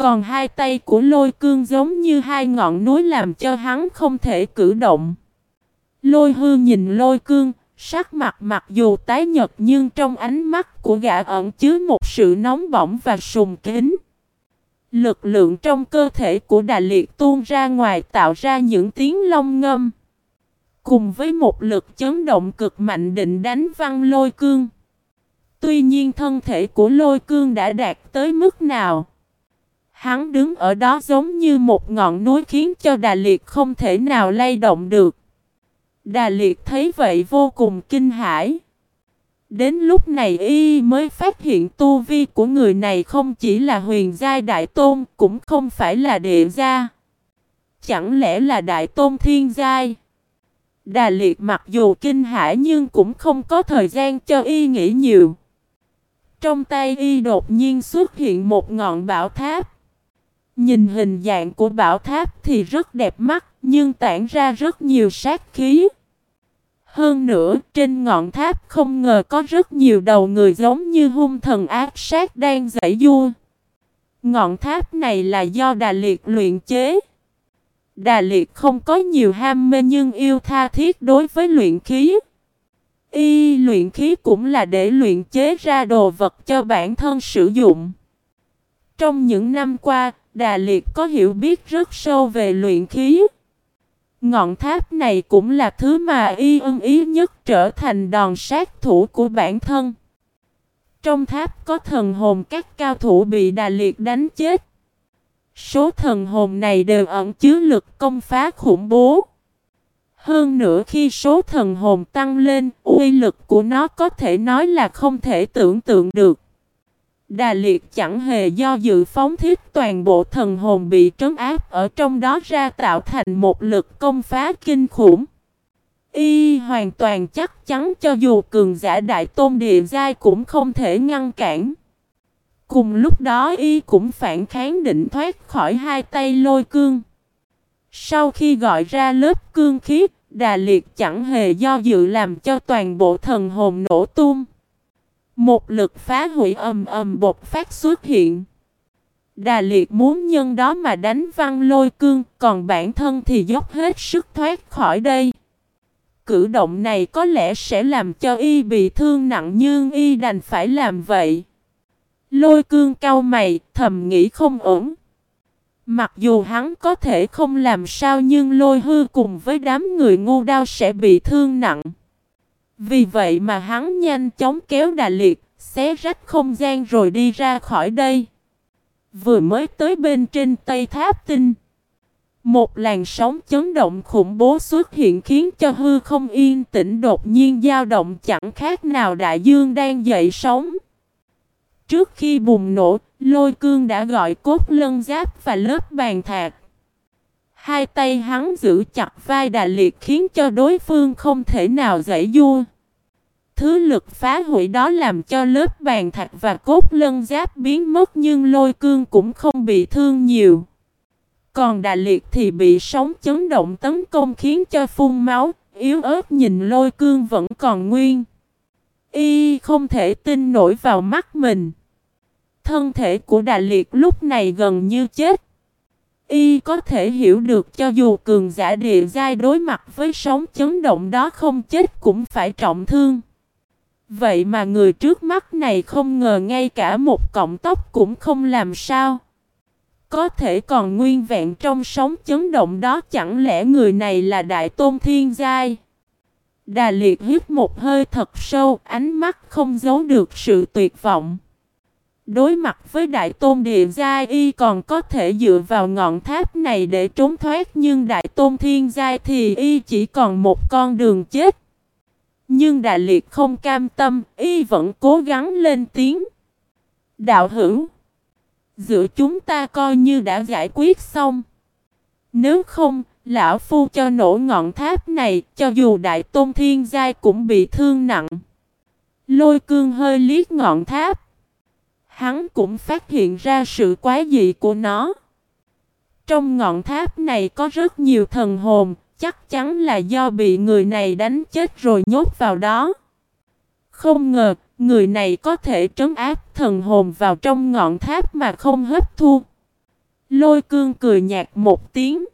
Còn hai tay của lôi cương giống như hai ngọn núi làm cho hắn không thể cử động. Lôi hư nhìn lôi cương, sắc mặt mặc dù tái nhật nhưng trong ánh mắt của gã ẩn chứa một sự nóng bỏng và sùng kính. Lực lượng trong cơ thể của Đà Liệt tuôn ra ngoài tạo ra những tiếng long ngâm. Cùng với một lực chấn động cực mạnh định đánh văng lôi cương. Tuy nhiên thân thể của lôi cương đã đạt tới mức nào? Hắn đứng ở đó giống như một ngọn núi khiến cho Đà Liệt không thể nào lay động được. Đà Liệt thấy vậy vô cùng kinh hãi. Đến lúc này y mới phát hiện tu vi của người này không chỉ là huyền giai đại tôn, cũng không phải là địa gia. Chẳng lẽ là đại tôn thiên giai? Đà Liệt mặc dù kinh hãi nhưng cũng không có thời gian cho y nghĩ nhiều. Trong tay y đột nhiên xuất hiện một ngọn bảo tháp. Nhìn hình dạng của bảo tháp thì rất đẹp mắt, nhưng tản ra rất nhiều sát khí. Hơn nữa, trên ngọn tháp không ngờ có rất nhiều đầu người giống như hung thần ác sát đang giải vua. Ngọn tháp này là do Đà Liệt luyện chế. Đà Liệt không có nhiều ham mê nhưng yêu tha thiết đối với luyện khí. Y luyện khí cũng là để luyện chế ra đồ vật cho bản thân sử dụng. Trong những năm qua, Đà Liệt có hiểu biết rất sâu về luyện khí. Ngọn tháp này cũng là thứ mà y ưng ý nhất trở thành đòn sát thủ của bản thân. Trong tháp có thần hồn các cao thủ bị Đà Liệt đánh chết. Số thần hồn này đều ẩn chứa lực công phá khủng bố. Hơn nữa khi số thần hồn tăng lên, uy lực của nó có thể nói là không thể tưởng tượng được. Đà Liệt chẳng hề do dự phóng thiết toàn bộ thần hồn bị trấn áp ở trong đó ra tạo thành một lực công phá kinh khủng. Y hoàn toàn chắc chắn cho dù cường giả đại tôn địa giai cũng không thể ngăn cản. Cùng lúc đó y cũng phản kháng định thoát khỏi hai tay lôi cương. Sau khi gọi ra lớp cương khí, Đà Liệt chẳng hề do dự làm cho toàn bộ thần hồn nổ tung. Một lực phá hủy ầm ầm bột phát xuất hiện. Đà Liệt muốn nhân đó mà đánh văng lôi cương, còn bản thân thì dốc hết sức thoát khỏi đây. Cử động này có lẽ sẽ làm cho y bị thương nặng nhưng y đành phải làm vậy. Lôi cương cau mày, thầm nghĩ không ổn. Mặc dù hắn có thể không làm sao nhưng lôi hư cùng với đám người ngu đao sẽ bị thương nặng. Vì vậy mà hắn nhanh chóng kéo Đà Liệt, xé rách không gian rồi đi ra khỏi đây. Vừa mới tới bên trên Tây Tháp Tinh. Một làn sóng chấn động khủng bố xuất hiện khiến cho hư không yên tĩnh đột nhiên dao động chẳng khác nào đại dương đang dậy sóng. Trước khi bùng nổ, lôi cương đã gọi cốt lân giáp và lớp bàn thạc. Hai tay hắn giữ chặt vai đà liệt khiến cho đối phương không thể nào dãy vua. Thứ lực phá hủy đó làm cho lớp bàn thạch và cốt lân giáp biến mất nhưng lôi cương cũng không bị thương nhiều. Còn đà liệt thì bị sóng chấn động tấn công khiến cho phun máu, yếu ớt nhìn lôi cương vẫn còn nguyên. Y không thể tin nổi vào mắt mình. Thân thể của Đà Liệt lúc này gần như chết. Y có thể hiểu được cho dù cường giả địa giai đối mặt với sóng chấn động đó không chết cũng phải trọng thương. Vậy mà người trước mắt này không ngờ ngay cả một cọng tóc cũng không làm sao. Có thể còn nguyên vẹn trong sóng chấn động đó chẳng lẽ người này là Đại Tôn Thiên Giai. Đà Liệt hít một hơi thật sâu, ánh mắt không giấu được sự tuyệt vọng. Đối mặt với đại tôn địa giai y còn có thể dựa vào ngọn tháp này để trốn thoát nhưng đại tôn thiên giai thì y chỉ còn một con đường chết. Nhưng đại liệt không cam tâm, y vẫn cố gắng lên tiếng. Đạo hữu, giữa chúng ta coi như đã giải quyết xong. Nếu không, lão phu cho nổ ngọn tháp này, cho dù đại tôn thiên giai cũng bị thương nặng. Lôi cương hơi liếc ngọn tháp hắn cũng phát hiện ra sự quái dị của nó. Trong ngọn tháp này có rất nhiều thần hồn, chắc chắn là do bị người này đánh chết rồi nhốt vào đó. Không ngờ, người này có thể trấn áp thần hồn vào trong ngọn tháp mà không hấp thu. Lôi cương cười nhạt một tiếng.